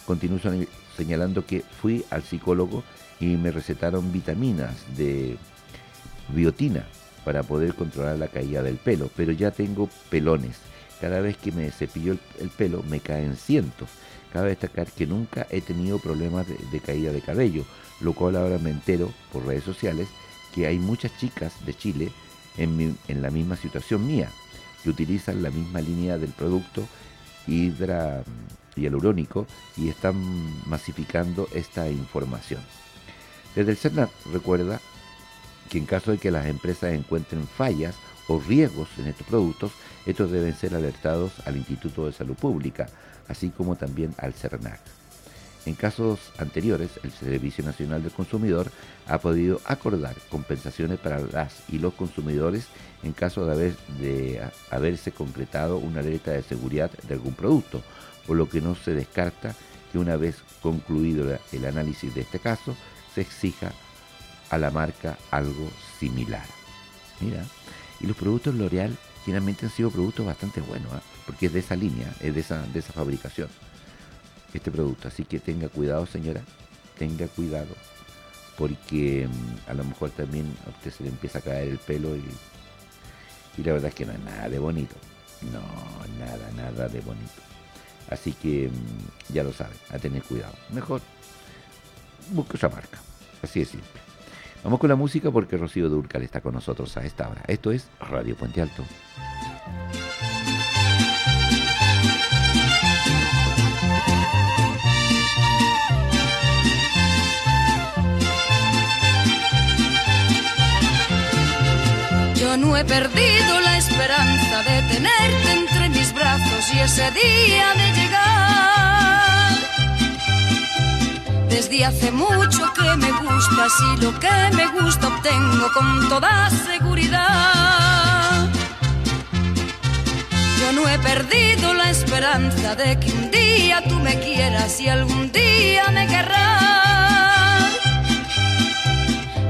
Continúo señalando que fui al psicólogo y me recetaron vitaminas de biotina para poder controlar la caída del pelo, pero ya tengo pelones. Cada vez que me cepillo el, pelo me caen cientos. Cabe destacar que nunca he tenido problemas de, caída de cabello, lo cual ahora me entero por redes sociales que hay muchas chicas de Chile en, la misma situación mía, que utilizan la misma línea del producto hidra hialurónico y están masificando esta información. Desde el CERNAT recuerda que en caso de que las empresas encuentren fallas o riesgos en estos productos, estos deben ser alertados al Instituto de Salud Pública, así como también al CERNAC. En casos anteriores, el Servicio Nacional del Consumidor ha podido acordar compensaciones para las y los consumidores en caso de, haber, de haberse concretado una alerta de seguridad de algún producto, por lo que no se descarta que una vez concluido el análisis de este caso, se exija a la marca algo similar. Mira, y los productos L'Oreal generalmente han sido productos bastante buenos, ¿ah? porque es de esa línea, es de esa, de esa fabricación, este producto. Así que tenga cuidado, señora, tenga cuidado, porque mm, a lo mejor también a usted se le empieza a caer el pelo y, y la verdad es que no es nada de bonito. No, nada, nada de bonito. Así que mm, ya lo saben, a tener cuidado. Mejor busque esa marca. Así de simple. Vamos con la música porque Rocío Durcal está con nosotros a esta hora. Esto es Radio Puente Alto. Yo no he perdido la esperanza de tenerte entre mis brazos y ese día de llegar. Desde hace mucho que me gustas y lo que me gusta obtengo con toda seguridad. Yo no he perdido la esperanza de que un día tú me quieras y algún día me querrás.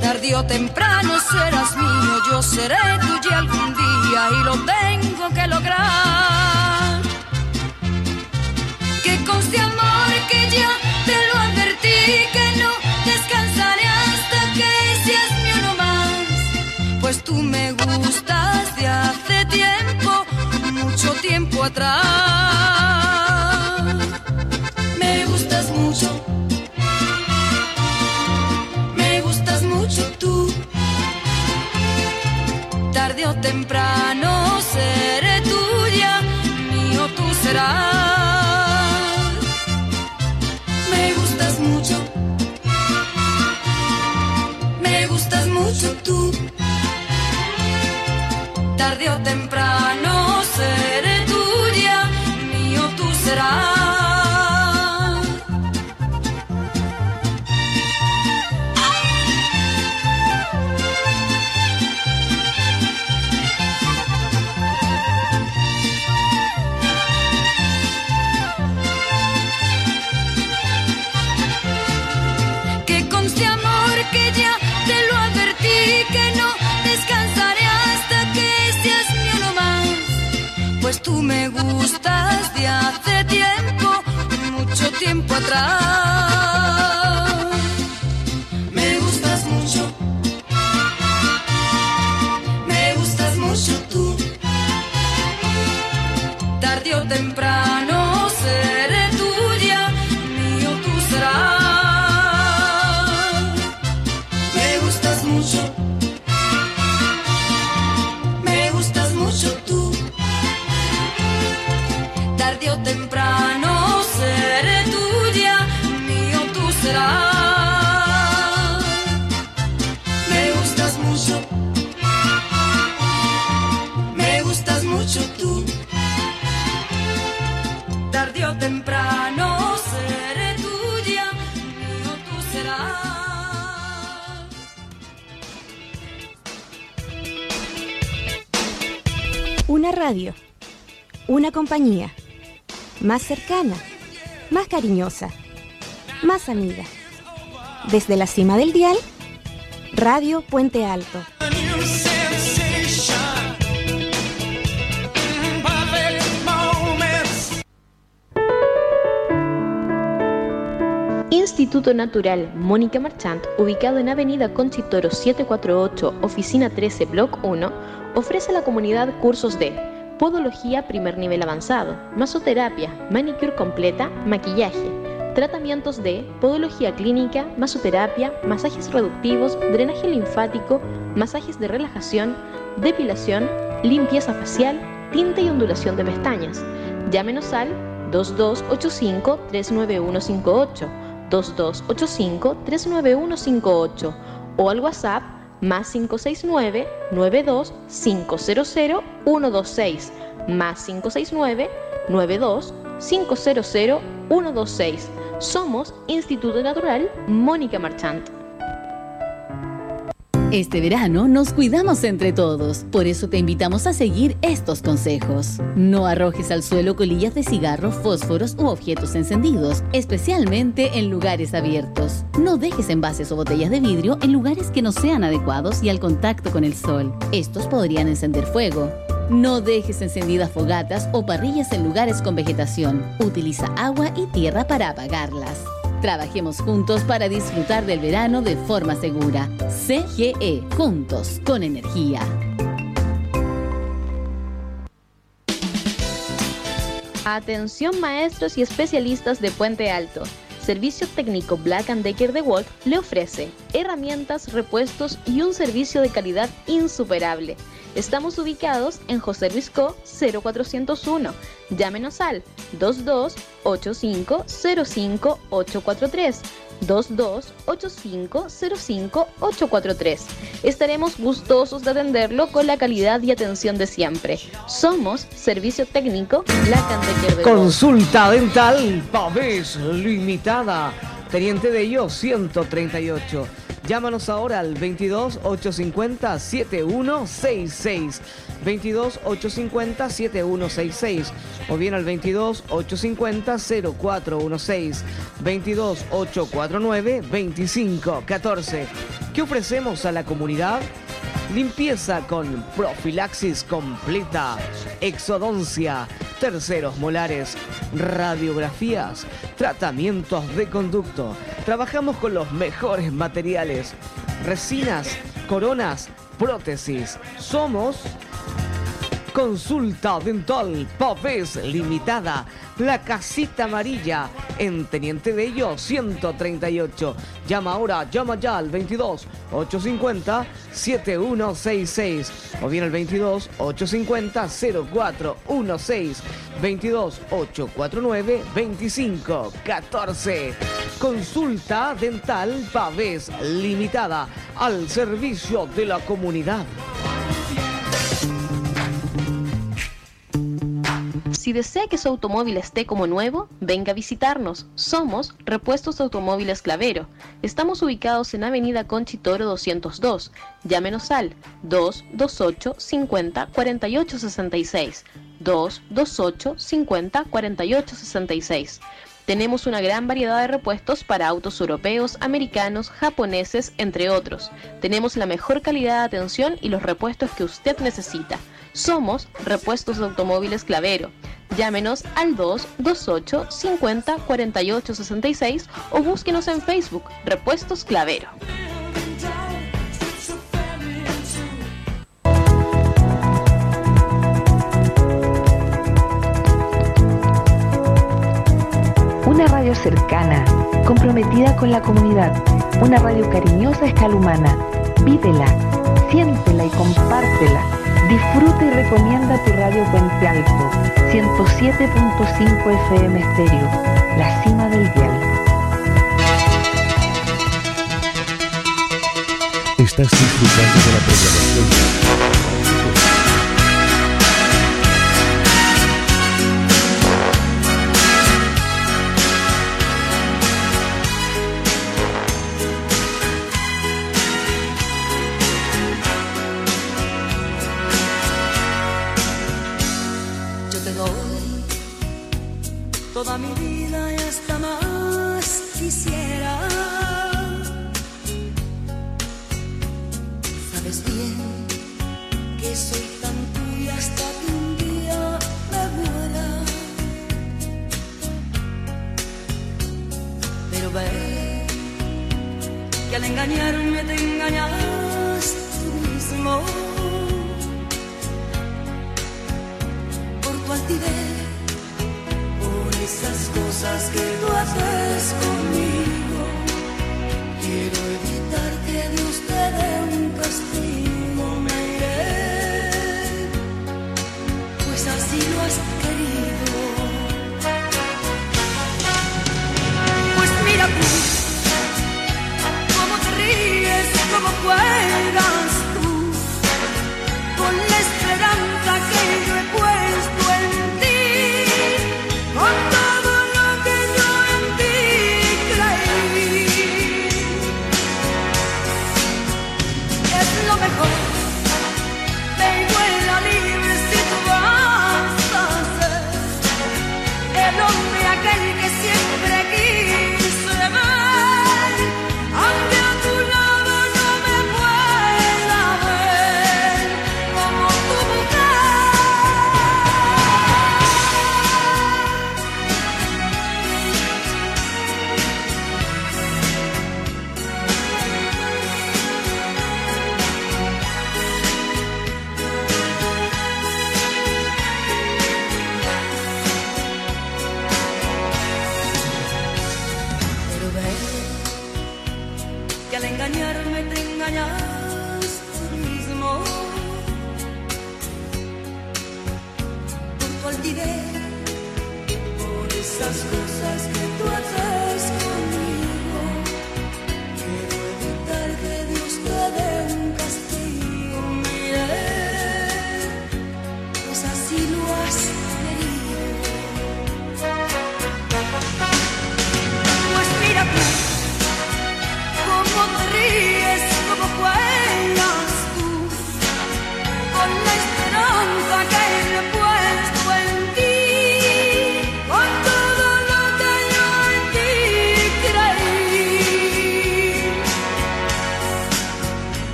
Tarde o temprano serás mío, yo seré tuya algún día y lo tengo que lograr. Que conste amor que ya advertí, que no descansaré hasta que seas mío no más. Pues tú me gustas de hace tiempo, mucho tiempo atrás. Me gustas mucho. Me gustas mucho tú. Tarde o temprano Tarde o temprano tiempo más cariñosa, más amiga. Desde la cima del dial, Radio Puente Alto. Instituto Natural Mónica Marchant, ubicado en Avenida Conchitoro 748, Oficina 13, Block 1, ofrece a la comunidad cursos de Podología primer nivel avanzado, masoterapia, manicure completa, maquillaje, tratamientos de podología clínica, masoterapia, masajes reductivos, drenaje linfático, masajes de relajación, depilación, limpieza facial, tinte y ondulación de pestañas. Llámenos al 2285-39158, 2285-39158 o al WhatsApp más 569-92-500-126, más 569-92-500-126. Somos Instituto Natural Mónica Marchant. Este verano nos cuidamos entre todos, por eso te invitamos a seguir estos consejos. No arrojes al suelo colillas de cigarro, fósforos u objetos encendidos, especialmente en lugares abiertos. No dejes envases o botellas de vidrio en lugares que no sean adecuados y al contacto con el sol. Estos podrían encender fuego. No dejes encendidas fogatas o parrillas en lugares con vegetación. Utiliza agua y tierra para apagarlas. Trabajemos juntos para disfrutar del verano de forma segura. CGE, juntos, con energía. Atención maestros y especialistas de Puente Alto. Servicio técnico Black Decker de Wolf le ofrece herramientas, repuestos y un servicio de calidad insuperable. Estamos ubicados en José Luis Co 0401. Llámenos al 2285-05-843. 2285-05-843. Estaremos gustosos de atenderlo con la calidad y atención de siempre. Somos Servicio Técnico Black Decker de. Consulta dental Pavés Limitada. Teniente de ellos 138. Llámanos ahora al 22 850 7166. 22 850 7166 o bien al 22 850 0416 22 849 2514. ¿Qué ofrecemos a la comunidad? Limpieza con profilaxis completa, exodoncia, terceros molares, radiografías, tratamientos de conducto. Trabajamos con los mejores materiales, resinas, coronas, prótesis. Somos Consulta Dental Pavés Limitada. La casita amarilla en Teniente Bello 138. Llama ahora, llama ya al 22 850 7166 o bien al 22 850 0416 22 849 25 14. Consulta Dental Pavés Limitada al servicio de la comunidad. Si desea que su automóvil esté como nuevo, venga a visitarnos. Somos Repuestos Automóviles Clavero. Estamos ubicados en Avenida Conchitoro 202. Llámenos al 228 50 48 66. 228 50 48 66. Tenemos una gran variedad de repuestos para autos europeos, americanos, japoneses, entre otros. Tenemos la mejor calidad de atención y los repuestos que usted necesita. Somos Repuestos de Automóviles Clavero. Llámenos al 228 50 48 66 o búsquenos en Facebook Repuestos Clavero. Radio cercana, comprometida con la comunidad, una radio cariñosa a escala humana. Vívela, siéntela y compártela. Disfruta y recomienda tu radio Puente Alto, 107.5 FM Estéreo, la cima del dial. Estás disfrutando de la programación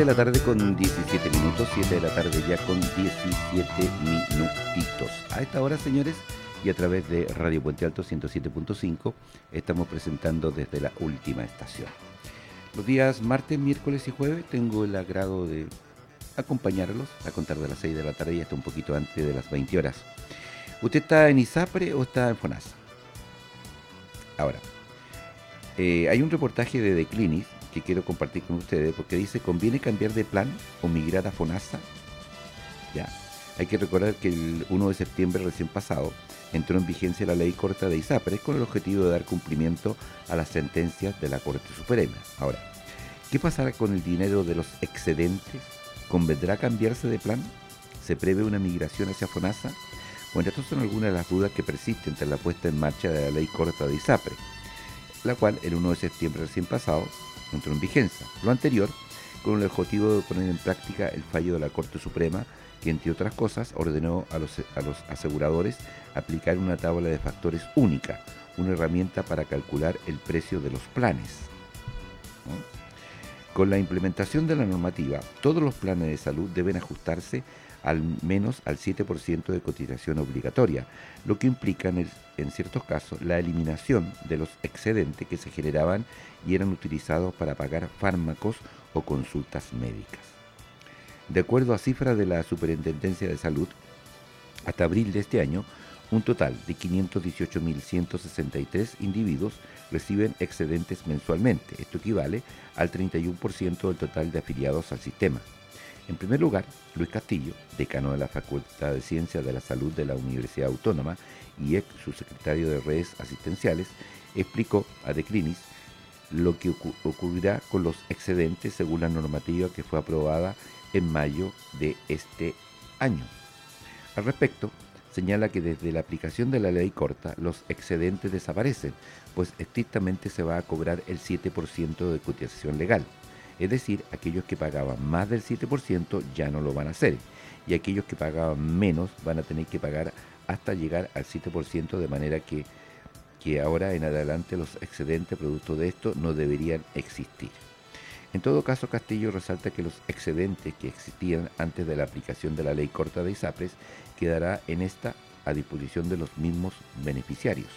de la tarde con 17 minutos, 7 de la tarde ya con 17 minutitos. A esta hora, señores, y a través de Radio Puente Alto 107.5, estamos presentando desde la última estación. Los días martes, miércoles y jueves tengo el agrado de acompañarlos a contar de las 6 de la tarde y hasta un poquito antes de las 20 horas. ¿Usted está en ISAPRE o está en FONASA? Ahora, eh, hay un reportaje de Declinis que quiero compartir con ustedes porque dice, ¿conviene cambiar de plan o migrar a FONASA? Ya, hay que recordar que el 1 de septiembre recién pasado entró en vigencia la ley corta de ISAPRE con el objetivo de dar cumplimiento a las sentencias de la Corte Suprema. Ahora, ¿qué pasará con el dinero de los excedentes? ¿Convendrá cambiarse de plan? ¿Se prevé una migración hacia FONASA? Bueno, estas son algunas de las dudas que persisten tras la puesta en marcha de la ley corta de ISAPRE, la cual el 1 de septiembre recién pasado entró en vigencia. Lo anterior, con el objetivo de poner en práctica el fallo de la Corte Suprema, que entre otras cosas ordenó a los, a los aseguradores aplicar una tabla de factores única, una herramienta para calcular el precio de los planes. Con la implementación de la normativa, todos los planes de salud deben ajustarse al menos al 7% de cotización obligatoria, lo que implica en, en, ciertos casos la eliminación de los excedentes que se generaban y eran utilizados para pagar fármacos o consultas médicas. De acuerdo a cifras de la Superintendencia de Salud, hasta abril de este año, un total de 518.163 individuos reciben excedentes mensualmente. Esto equivale al 31% del total de afiliados al sistema. En primer lugar, Luis Castillo, decano de la Facultad de Ciencias de la Salud de la Universidad Autónoma y ex subsecretario de redes asistenciales, explicó a Declinis lo que ocurrirá con los excedentes según la normativa que fue aprobada en mayo de este año. Al respecto, señala que desde la aplicación de la ley corta los excedentes desaparecen, pues estrictamente se va a cobrar el 7% de cotización legal. Es decir, aquellos que pagaban más del 7% ya no lo van a hacer y aquellos que pagaban menos van a tener que pagar hasta llegar al 7% de manera que, que ahora en adelante los excedentes producto de esto no deberían existir. En todo caso, Castillo resalta que los excedentes que existían antes de la aplicación de la ley corta de ISAPRES quedará en esta a disposición de los mismos beneficiarios.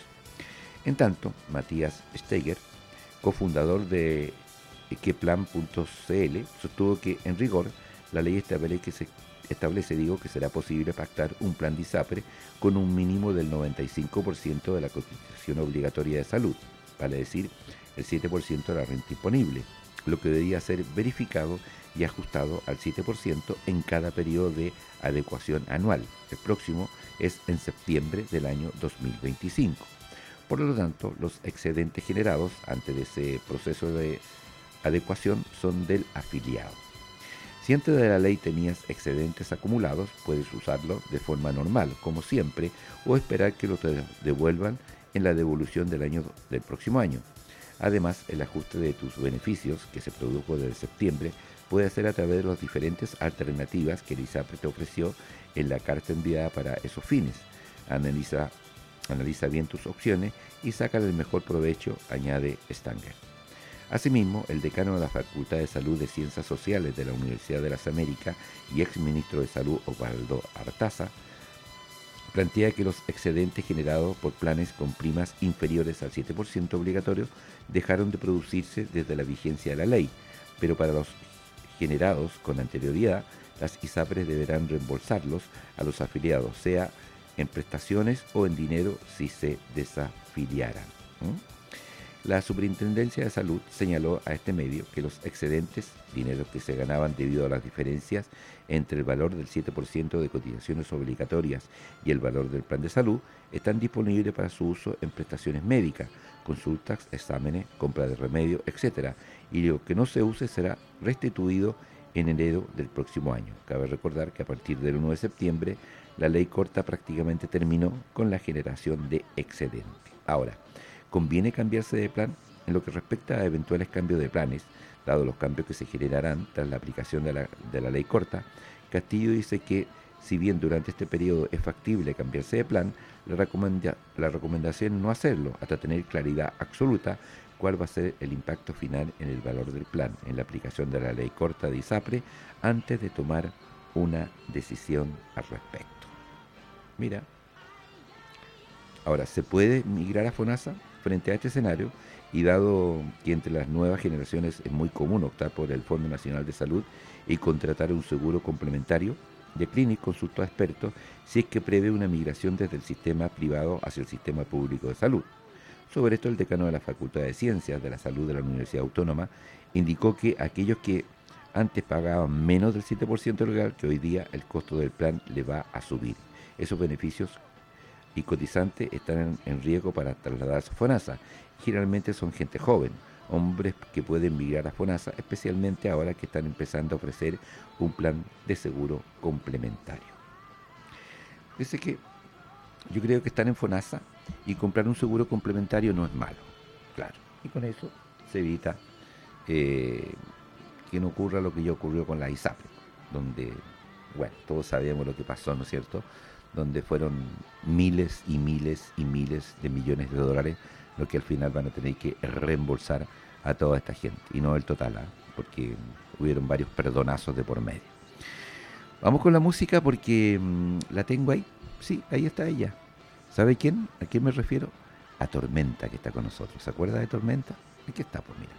En tanto, Matías Steiger, cofundador de queplan.cl, sostuvo que en rigor la ley establece que se establece digo que será posible pactar un plan de ISAPRE con un mínimo del 95% de la cotización obligatoria de salud, vale decir el 7% de la renta disponible, lo que debería ser verificado y ajustado al 7% en cada periodo de adecuación anual. El próximo es en septiembre del año 2025. Por lo tanto, los excedentes generados antes de ese proceso de adecuación son del afiliado. Si antes de la ley tenías excedentes acumulados, puedes usarlos de forma normal, como siempre, o esperar que los te devuelvan en la devolución del año del próximo año. Además, el ajuste de tus beneficios, que se produjo desde septiembre, puede hacer a través de las diferentes alternativas que el ISAPRE te ofreció en la carta enviada para esos fines. Analiza, analiza bien tus opciones y saca el mejor provecho, añade Stanger. Asimismo, el decano de la Facultad de Salud de Ciencias Sociales de la Universidad de las Américas y ex ministro de Salud Osvaldo Artaza plantea que los excedentes generados por planes con primas inferiores al 7% obligatorio dejaron de producirse desde la vigencia de la ley, pero para los generados con anterioridad, las ISAPRES deberán reembolsarlos a los afiliados, sea en prestaciones o en dinero si se desafiliaran. La Superintendencia de Salud señaló a este medio que los excedentes, dinero que se ganaban debido a las diferencias entre el valor del 7% de cotizaciones obligatorias y el valor del plan de salud, están disponibles para su uso en prestaciones médicas, consultas, exámenes, compra de remedio, etc. Y lo que no se use será restituido en enero del próximo año. Cabe recordar que a partir del 1 de septiembre la ley corta prácticamente terminó con la generación de excedente. Ahora, conviene cambiarse de plan en lo que respecta a eventuales cambios de planes, dado los cambios que se generarán tras la aplicación de la, de la ley corta, Castillo dice que si bien durante este periodo es factible cambiarse de plan, la, recomendación es no hacerlo hasta tener claridad absoluta cuál va a ser el impacto final en el valor del plan, en la aplicación de la ley corta de ISAPRE, antes de tomar una decisión al respecto. Mira, ahora, ¿se puede migrar a FONASA frente a este escenario? Y dado que entre las nuevas generaciones es muy común optar por el Fondo Nacional de Salud y contratar un seguro complementario, de Clinic consultó a expertos si es que prevé una migración desde el sistema privado hacia el sistema público de salud. Sobre esto, el decano de la Facultad de Ciencias de la Salud de la Universidad Autónoma indicó que aquellos que antes pagaban menos del 7% legal, que hoy día el costo del plan le va a subir. Esos beneficios y cotizantes están en, en riesgo para trasladarse a FONASA. Generalmente son gente joven, hombres que pueden migrar a FONASA, especialmente ahora que están empezando a ofrecer un plan de seguro complementario. Dice que yo creo que están en FONASA y comprar un seguro complementario no es malo, claro. Y con eso se evita eh, que no ocurra lo que ya ocurrió con la ISAP, donde, bueno, todos sabemos lo que pasó, ¿no es cierto? Donde fueron miles y miles y miles de millones de dólares lo que al final van a tener que reembolsar a toda esta gente, y no el total, ¿ah? porque hubieron varios perdonazos de por medio. Vamos con la música porque mm, la tengo ahí. Sí, ahí está ella. ¿Sabe quién? ¿A quién me refiero? A Tormenta que está con nosotros. ¿Se acuerda de Tormenta? Aquí está, pues mira.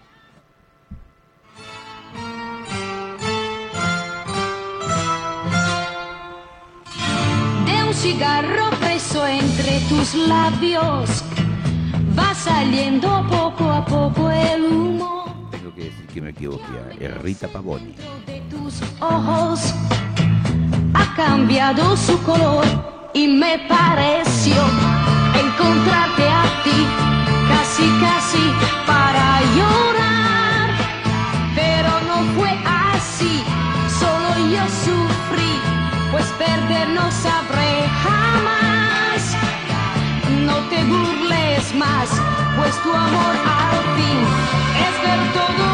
Cigarro preso entre tus labios va saliendo poco a poco el humo Tengo que decir que me equivoqué. Es Rita Pavoni. de tus ojos. Ha cambiado su color y me pareció encontrarte a ti casi casi para llorar. Pero no fue así, solo yo sufrí, pues perder no sabré burles más, pues tu amor al fin es del todo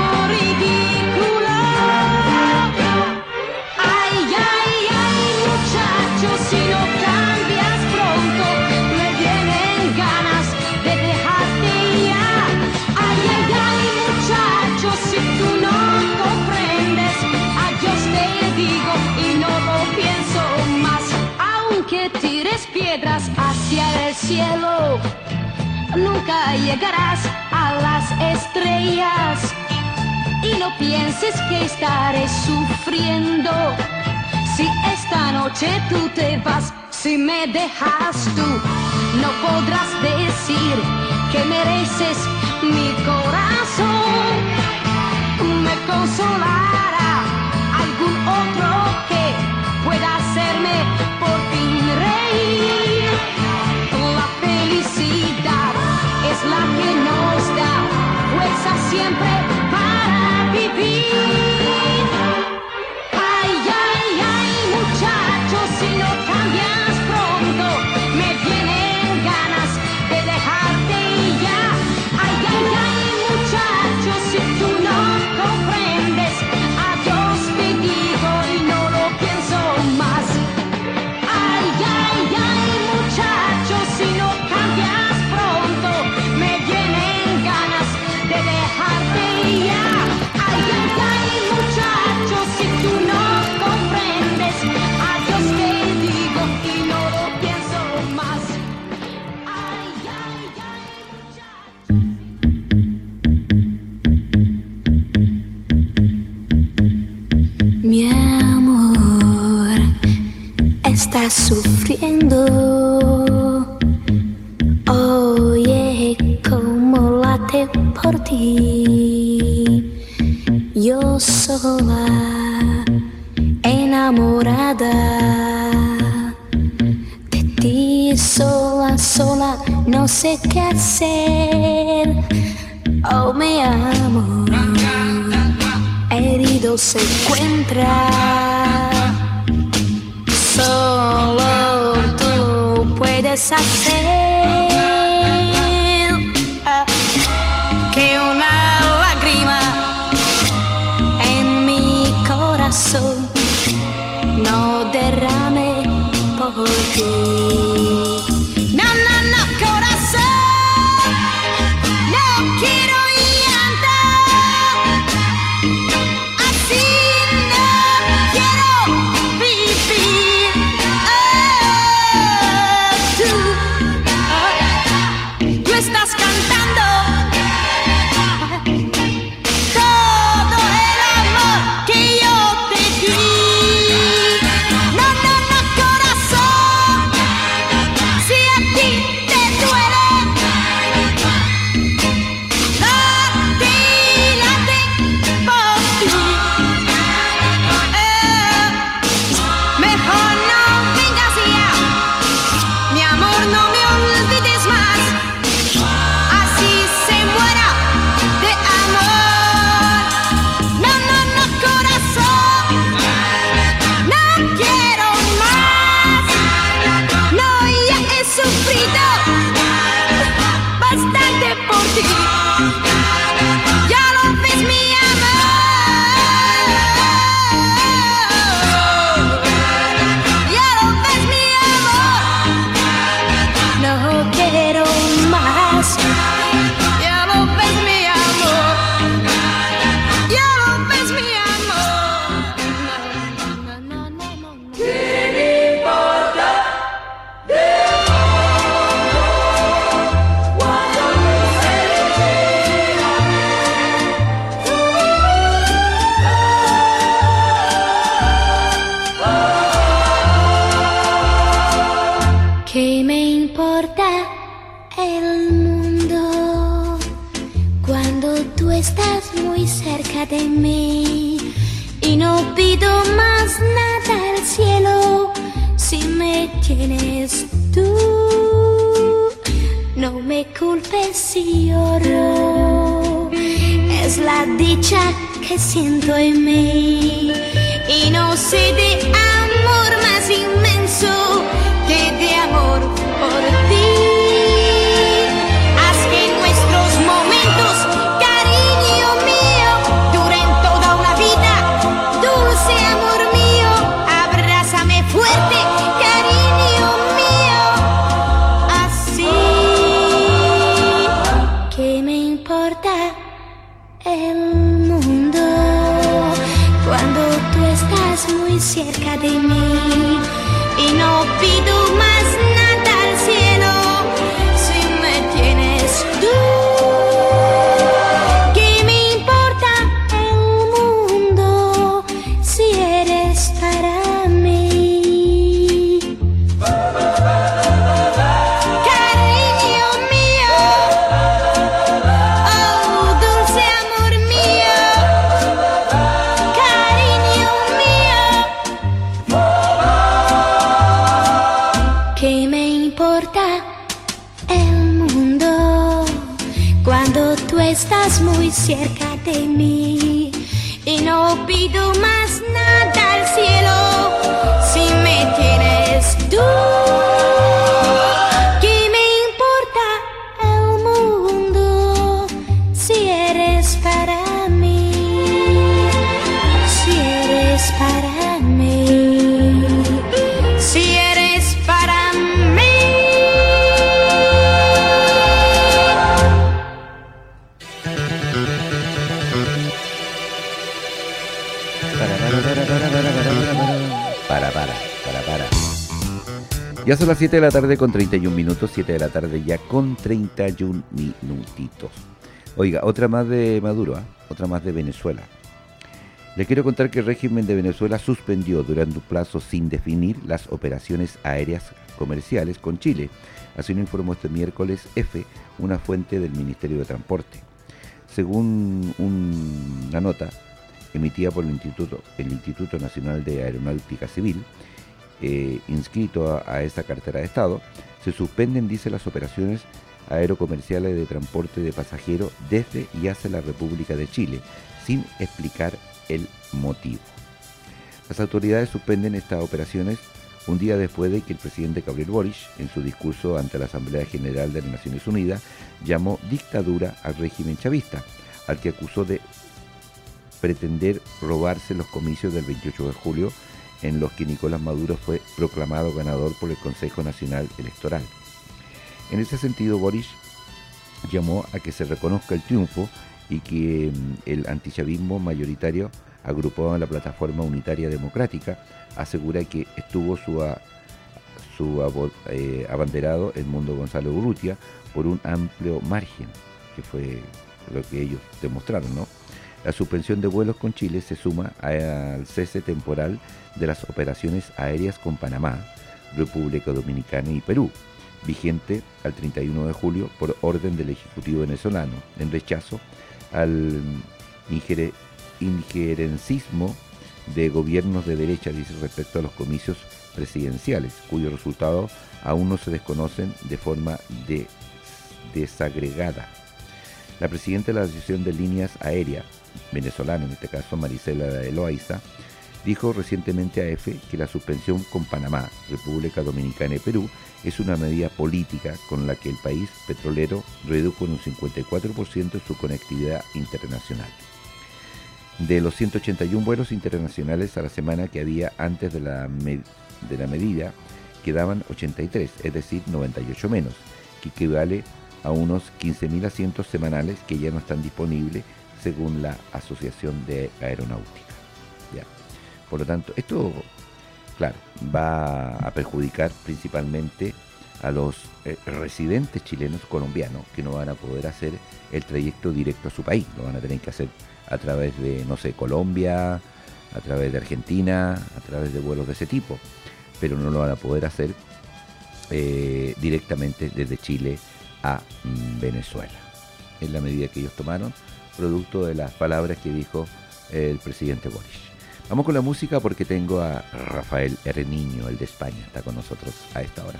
cielo, nunca llegarás a las estrellas. Y no pienses que estaré sufriendo si esta noche tú te vas, si me dejas tú. No podrás decir que mereces mi corazón. Me consolará la que nos da fuerza siempre para vivir. Por dicha que siento en mí. Y no sé de de mí pido Ya son las 7 de la tarde con 31 minutos, 7 de la tarde ya con 31 minutitos. Oiga, otra más de Maduro, ¿ah? otra más de Venezuela. Les quiero contar que el régimen de Venezuela suspendió durante un plazo sin definir las operaciones aéreas comerciales con Chile. Así lo informó este miércoles F, una fuente del Ministerio de Transporte. Según un- una nota emitida por el Instituto, el Instituto Nacional de Aeronáutica Civil, eh, inscrito a, a esta cartera de Estado, se suspenden, dice, las operaciones aerocomerciales de transporte de pasajeros desde y hacia la República de Chile, sin explicar el motivo. Las autoridades suspenden estas operaciones un día después de que el presidente Gabriel Boric, en su discurso ante la Asamblea General de las Naciones Unidas, llamó dictadura al régimen chavista, al que acusó de pretender robarse los comicios del 28 de julio en los que Nicolás Maduro fue proclamado ganador por el Consejo Nacional Electoral. En ese sentido, Boris llamó a que se reconozca el triunfo y que mm, el antichavismo mayoritario agrupado en la plataforma unitaria democrática asegura que estuvo su, a- su abo- eh, Gonzalo Urrutia por un amplio margen, que fue lo que ellos demostraron, ¿no? La suspensión de vuelos con Chile se suma al cese temporal de las operaciones aéreas con Panamá, República Dominicana y Perú, vigente al 31 de julio por orden del Ejecutivo venezolano, en rechazo al injerencismo de gobiernos de derecha, dice, respecto a los comicios presidenciales, cuyos resultados aún no se desconocen de forma de- desagregada. La presidenta de la Asociación de Líneas Aéreas, venezolana en este caso, Marisela de Loaiza, dijo recientemente a EFE que la suspensión con Panamá, República Dominicana y Perú es una medida política con la que el país petrolero redujo en un 54% su conectividad internacional. De los 181 vuelos internacionales a la semana que había antes de la, de la medida, quedaban 83, es decir, 98 menos, que equivale a unos 15.000 asientos semanales que ya no están disponibles según la Asociación de Aeronáutica. Por lo tanto, esto, claro, va a perjudicar principalmente a los eh, residentes chilenos colombianos que no van a poder hacer el trayecto directo a su país, lo van a tener que hacer a través de, no sé, Colombia, a través de Argentina, a través de vuelos de ese tipo, pero no lo van a poder hacer eh, directamente desde Chile a mm, Venezuela. Es la medida que ellos tomaron, producto de las palabras que dijo el presidente Boris. Vamos con la música porque tengo a Rafael Herniño, el de España, está con nosotros a esta hora.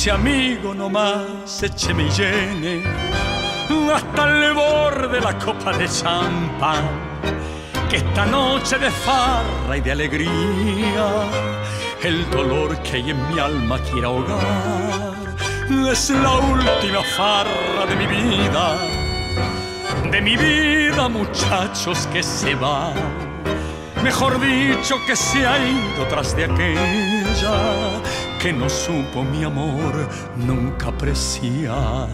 Eche amigo nomás, écheme y llene hasta el borde la copa de champán. Que esta noche de farra y de alegría, el dolor que hay en mi alma quiera ahogar. Es la última farra de mi vida, de mi vida, muchachos que se van. Mejor dicho, que se ha ido tras de aquella que no supo mi amor nunca apreciar.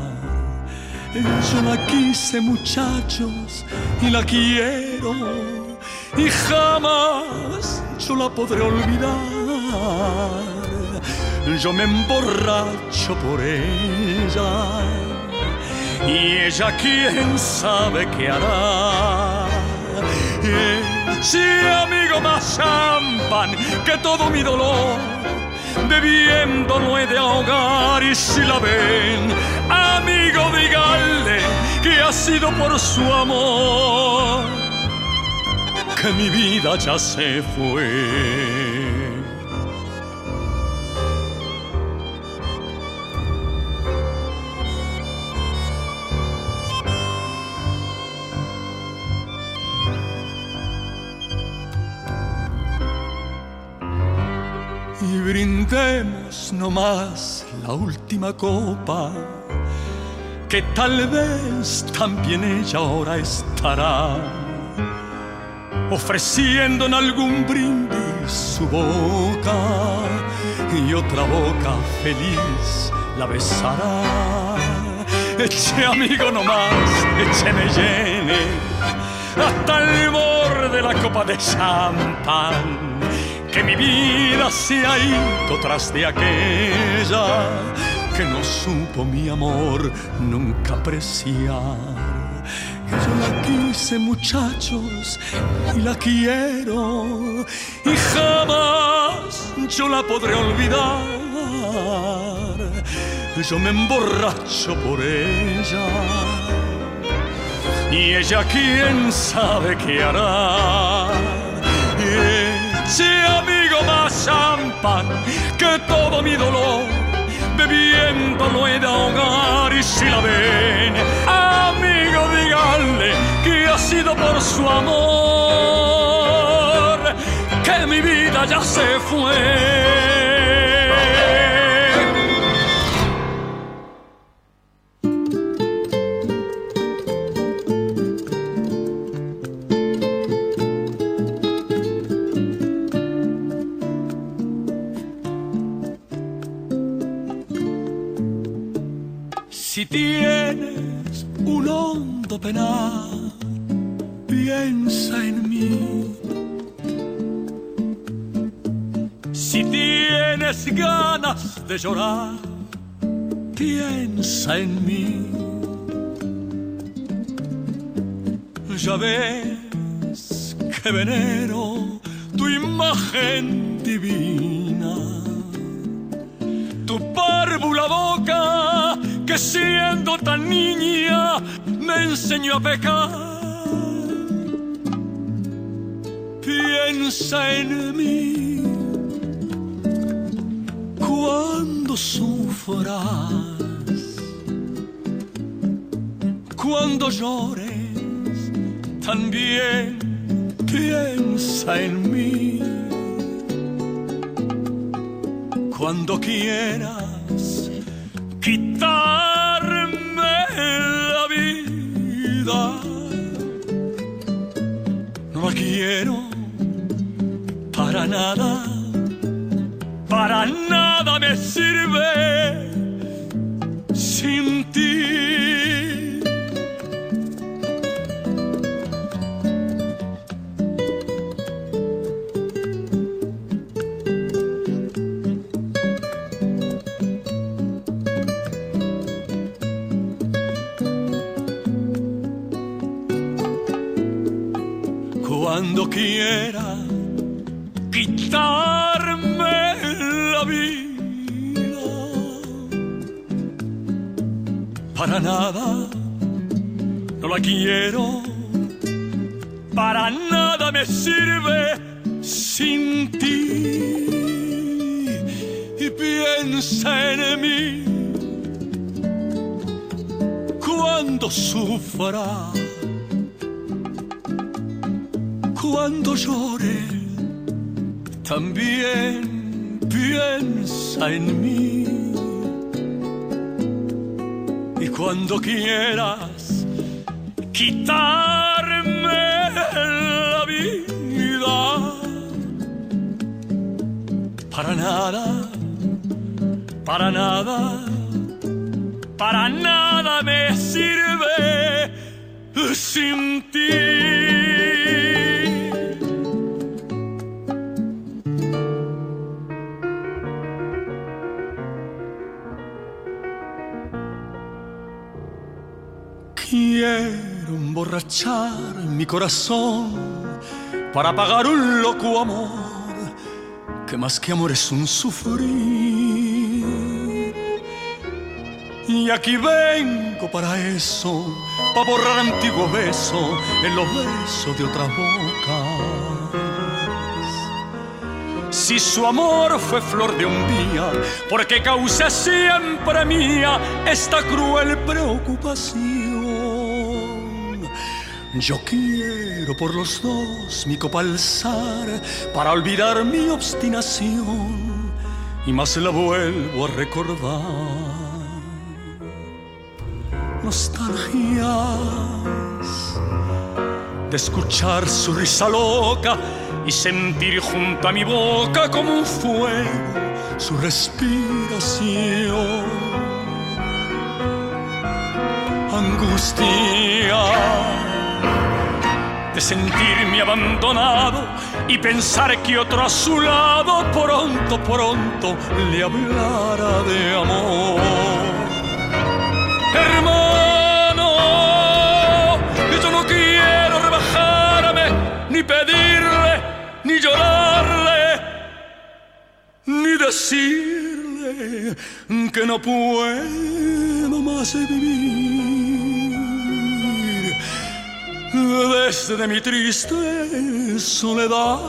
Yo la quise muchachos y la quiero y jamás yo la podré olvidar. Yo me emborracho por ella y ella quién sabe qué hará. Sí, amigo, más champán que todo mi dolor bebiendo no he de ahogar y si la ven, amigo, dígale que ha sido por su amor que mi vida ya se fue. Brindemos nomás la última copa, que tal vez también ella ahora estará ofreciendo en algún brindis su boca y otra boca feliz la besará. Eche amigo nomás, écheme llene hasta el borde de la copa de champán que mi vida se ha ido tras de aquella que no supo mi amor nunca apreciar. Yo la quise muchachos y la quiero y jamás yo la podré olvidar. Yo me emborracho por ella y ella quién sabe qué hará. Sí, amigo, más champán que todo mi dolor. Bebiendo lo he de ahogar y si la ven, amigo, díganle que ha sido por su amor que mi vida ya se fue. Si tienes un hondo penar, piensa en mí. Si tienes ganas de llorar, piensa en mí. Ya ves que venero tu imagen divina, tu párvula boca siendo tan niña me enseñó a pecar. Piensa en mí cuando sufras, cuando llores, también piensa en mí. Cuando quieras quitarme nada, para nada me sirve para pagar un loco amor que más que amor es un sufrir. Y aquí vengo para eso, para borrar antiguo beso en los besos de otras bocas. Si su amor fue flor de un día, porque causa siempre mía esta cruel preocupación. Yo quiero por los dos mi copa alzar para olvidar mi obstinación y más la vuelvo a recordar. Nostalgias de escuchar su risa loca y sentir junto a mi boca como un fuego su respiración. Angustia de sentirme abandonado y pensar que otro a su lado pronto, pronto le hablara de amor. Hermano, yo no quiero rebajarme, ni pedirle, ni llorarle, ni decirle que no puedo más vivir desde mi triste soledad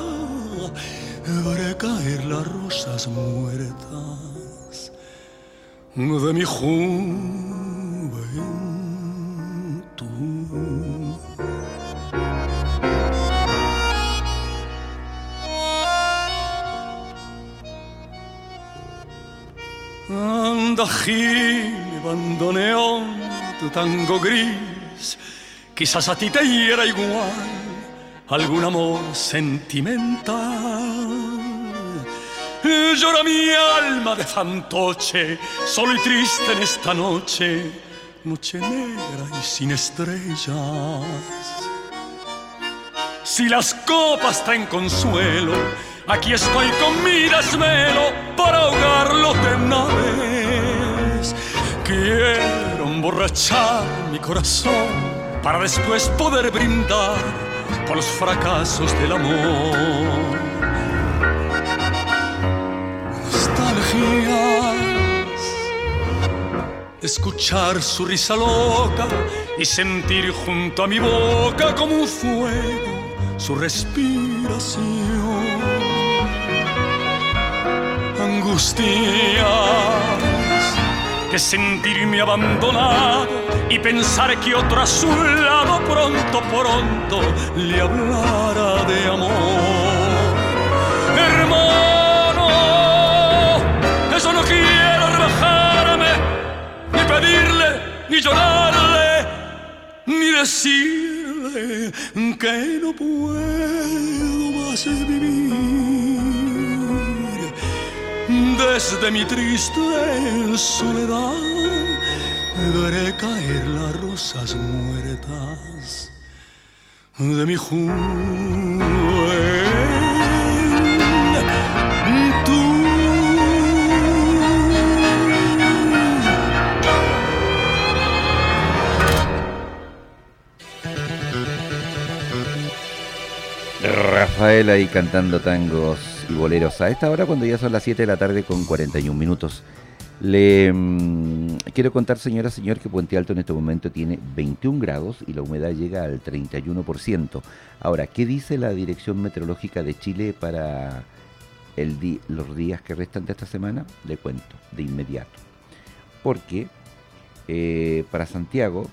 veré caer las rosas muertas de mi juventud. Andajil, bandoneón, tu tango gris Quizás a ti te hiera igual algún amor sentimental. Llora mi alma de fantoche, solo y triste en esta noche, noche negra y sin estrellas. Si las copas traen consuelo, aquí estoy con mi desvelo para ahogarlo de una vez. Quiero emborrachar mi corazón para después poder brindar por los fracasos del amor. Nostalgias, escuchar su risa loca y sentir junto a mi boca como un fuego su respiración. Angustias que sentirme abandonado y pensar que otro a su lado pronto, pronto le hablara de amor. Hermano, eso no quiero rebajarme, ni pedirle, ni llorarle, ni decirle que no puedo más vivir desde mi triste soledad veré caer las rosas muertas de mi Rafael ahí cantando tangos y boleros a esta hora cuando ya son las 7 de la tarde con 41 minutos. Le mm, quiero contar, señora, señor, que Puente Alto en este momento tiene 21 grados y la humedad llega al 31%. Ahora, ¿qué dice la Dirección Meteorológica de Chile para los días que restan de esta semana? Le cuento de inmediato. Porque eh, para Santiago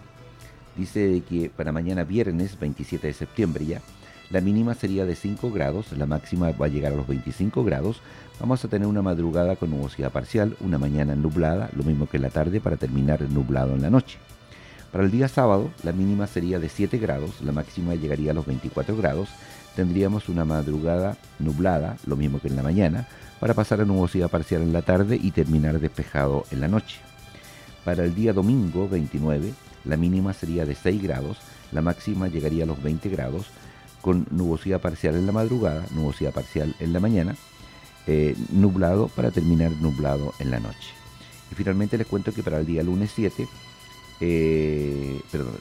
dice que para mañana viernes 27 de septiembre ya la mínima sería de 5 grados, la máxima va a llegar a los 25 grados. Vamos a tener una madrugada con nubosidad parcial, una mañana nublada, lo mismo que en la tarde para terminar nublado en la noche. Para el día sábado, la mínima sería de 7 grados, la máxima llegaría a los 24 grados. Tendríamos una madrugada nublada, lo mismo que en la mañana, para pasar a nubosidad parcial en la tarde y terminar despejado en la noche. Para el día domingo 29, la mínima sería de 6 grados, la máxima llegaría a los 20 grados, con nubosidad parcial en la madrugada, nubosidad parcial en la mañana, eh, nublado para terminar nublado en la noche. Y finalmente les cuento que para el día lunes 7, eh, perdón,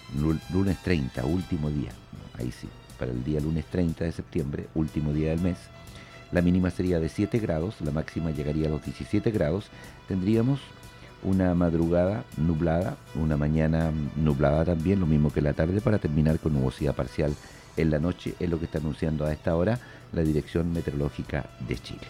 lunes 30, último día, ahí sí, para el día lunes 30 de septiembre, último día del mes, la mínima sería de 7 grados, la máxima llegaría a los 17 grados, tendríamos una madrugada nublada, una mañana nublada también, lo mismo que la tarde, para terminar con nubosidad parcial en la noche, es lo que está anunciando a esta hora la Dirección Meteorológica de Chile.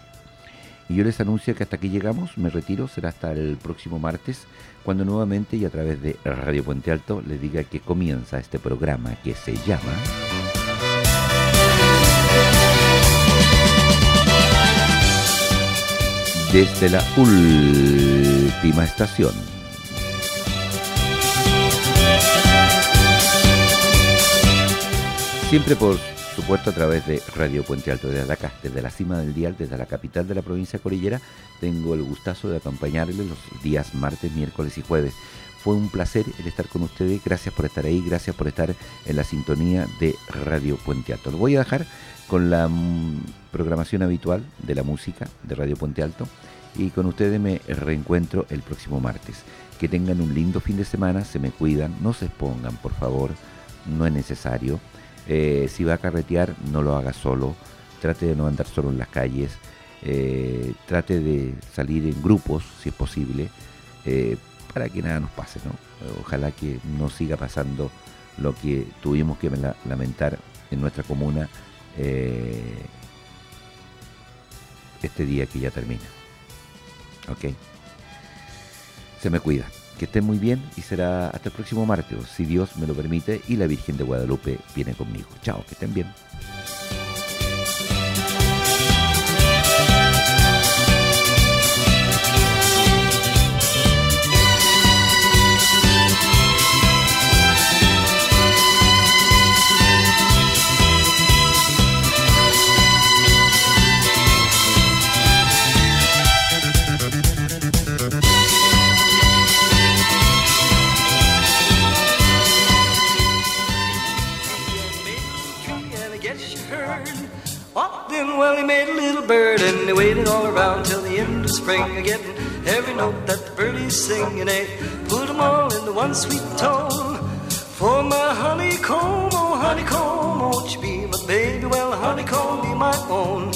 Y yo les anuncio que hasta aquí llegamos, me retiro, será hasta el próximo martes, cuando nuevamente y a través de Radio Puente Alto les diga que comienza este programa que se llama... Desde la última estación. Siempre por supuesto a través de Radio Puente Alto desde acá, desde la cima del dial, desde la capital de la provincia Corillera, tengo el gustazo de acompañarles los días martes, miércoles y jueves. Fue un placer el estar con ustedes, gracias por estar ahí, gracias por estar en la sintonía de Radio Puente Alto. Lo voy a dejar con la mm, programación habitual de la música de Radio Puente Alto y con ustedes me reencuentro el próximo martes. Que tengan un lindo fin de semana, se me cuidan, no se expongan por favor, no es necesario eh, si va a carretear, no lo haga solo. Trate de no andar solo en las calles. Eh, trate de salir en grupos, si es posible, eh, para que nada nos pase. ¿no? Ojalá que no siga pasando lo que tuvimos que lamentar en nuestra comuna este día que ya termina. Se me cuida. Que estén muy bien y será hasta el próximo martes, si Dios me lo permite y la Virgen de Guadalupe viene conmigo. Chao, que estén bien. Spring, again. every note that the birdies sing, and eh, they put them all into one sweet tone. For my honeycomb, oh honeycomb, won't you be my baby? Well, honeycomb, be my own.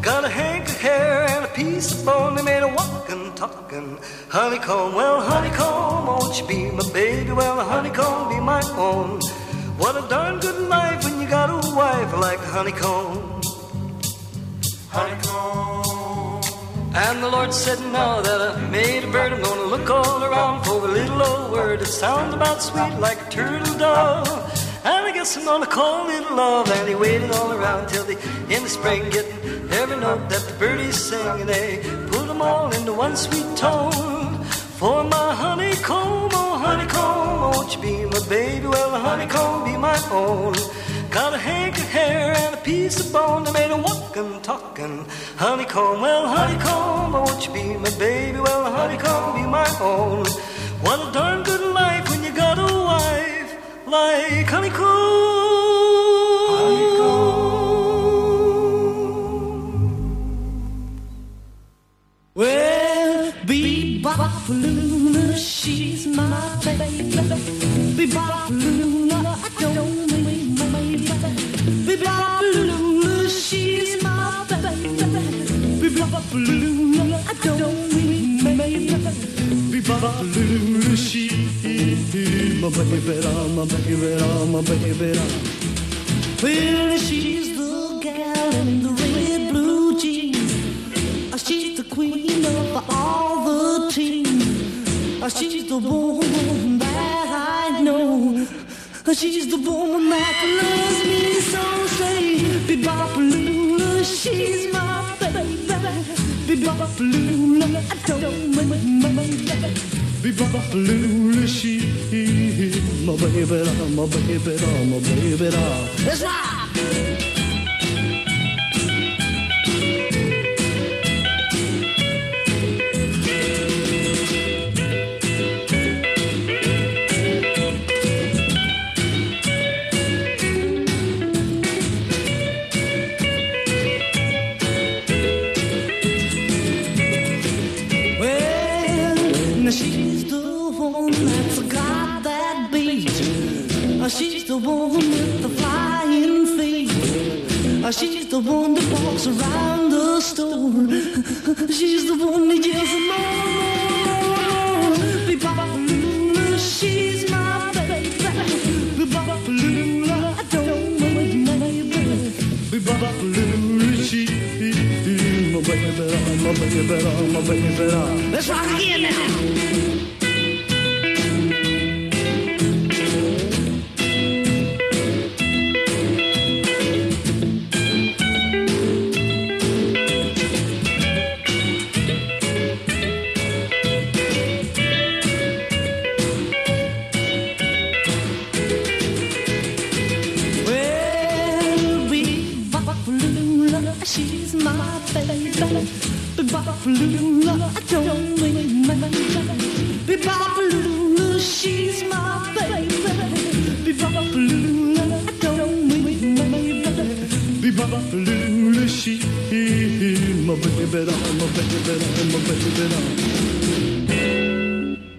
Got a hank of hair and a piece of bone, they made a walking talking. Honeycomb, well, honeycomb, won't you be my baby? Well, honeycomb, be my own. What a darn good life when you got a wife like honeycomb. Honeycomb. And the Lord said, Now that I made a bird, I'm gonna look all around for a little old word that sounds about sweet like a turtle dove. And I guess I'm gonna call it love. And he waited all around till the end of spring, getting every note that the birdies sing. And they put them all into one sweet tone. For my honeycomb, oh honeycomb, won't you be my baby? Well, honeycomb, be my own. Got a hank of hair and a piece of bone that made a walking, talking. Honeycomb, well, honeycomb, won't you be my baby? Well, honeycomb, be my own. What a darn good life when you got a wife like honeycomb. Well, bebop Luna, she's my baby. Bebop Luna, she's my baby. I don't mean. Bebop Luna, she's my baby, my baby, my baby. Well, she's the gal in the red blue jeans. She's the queen of all the teams. She's the woman that I know. She's the woman that loves me so. Say, Bebop Lula, she's my baby. Bebop Lula, I don't mind my baby. Bebop Lula, she's my baby, my baby, my baby. Let's rock! The one with the flying feet. Uh, She's the one that walks around the store. She's the one that yells more. Bebop-a-lula, she's my baby. Bebop-a-lula, I don't mind my baby. Bebop-a-lula, she's my baby, my baby, my baby. Let's rock again now. my baby, I'm a baby, I'm a baby, I'm a baby.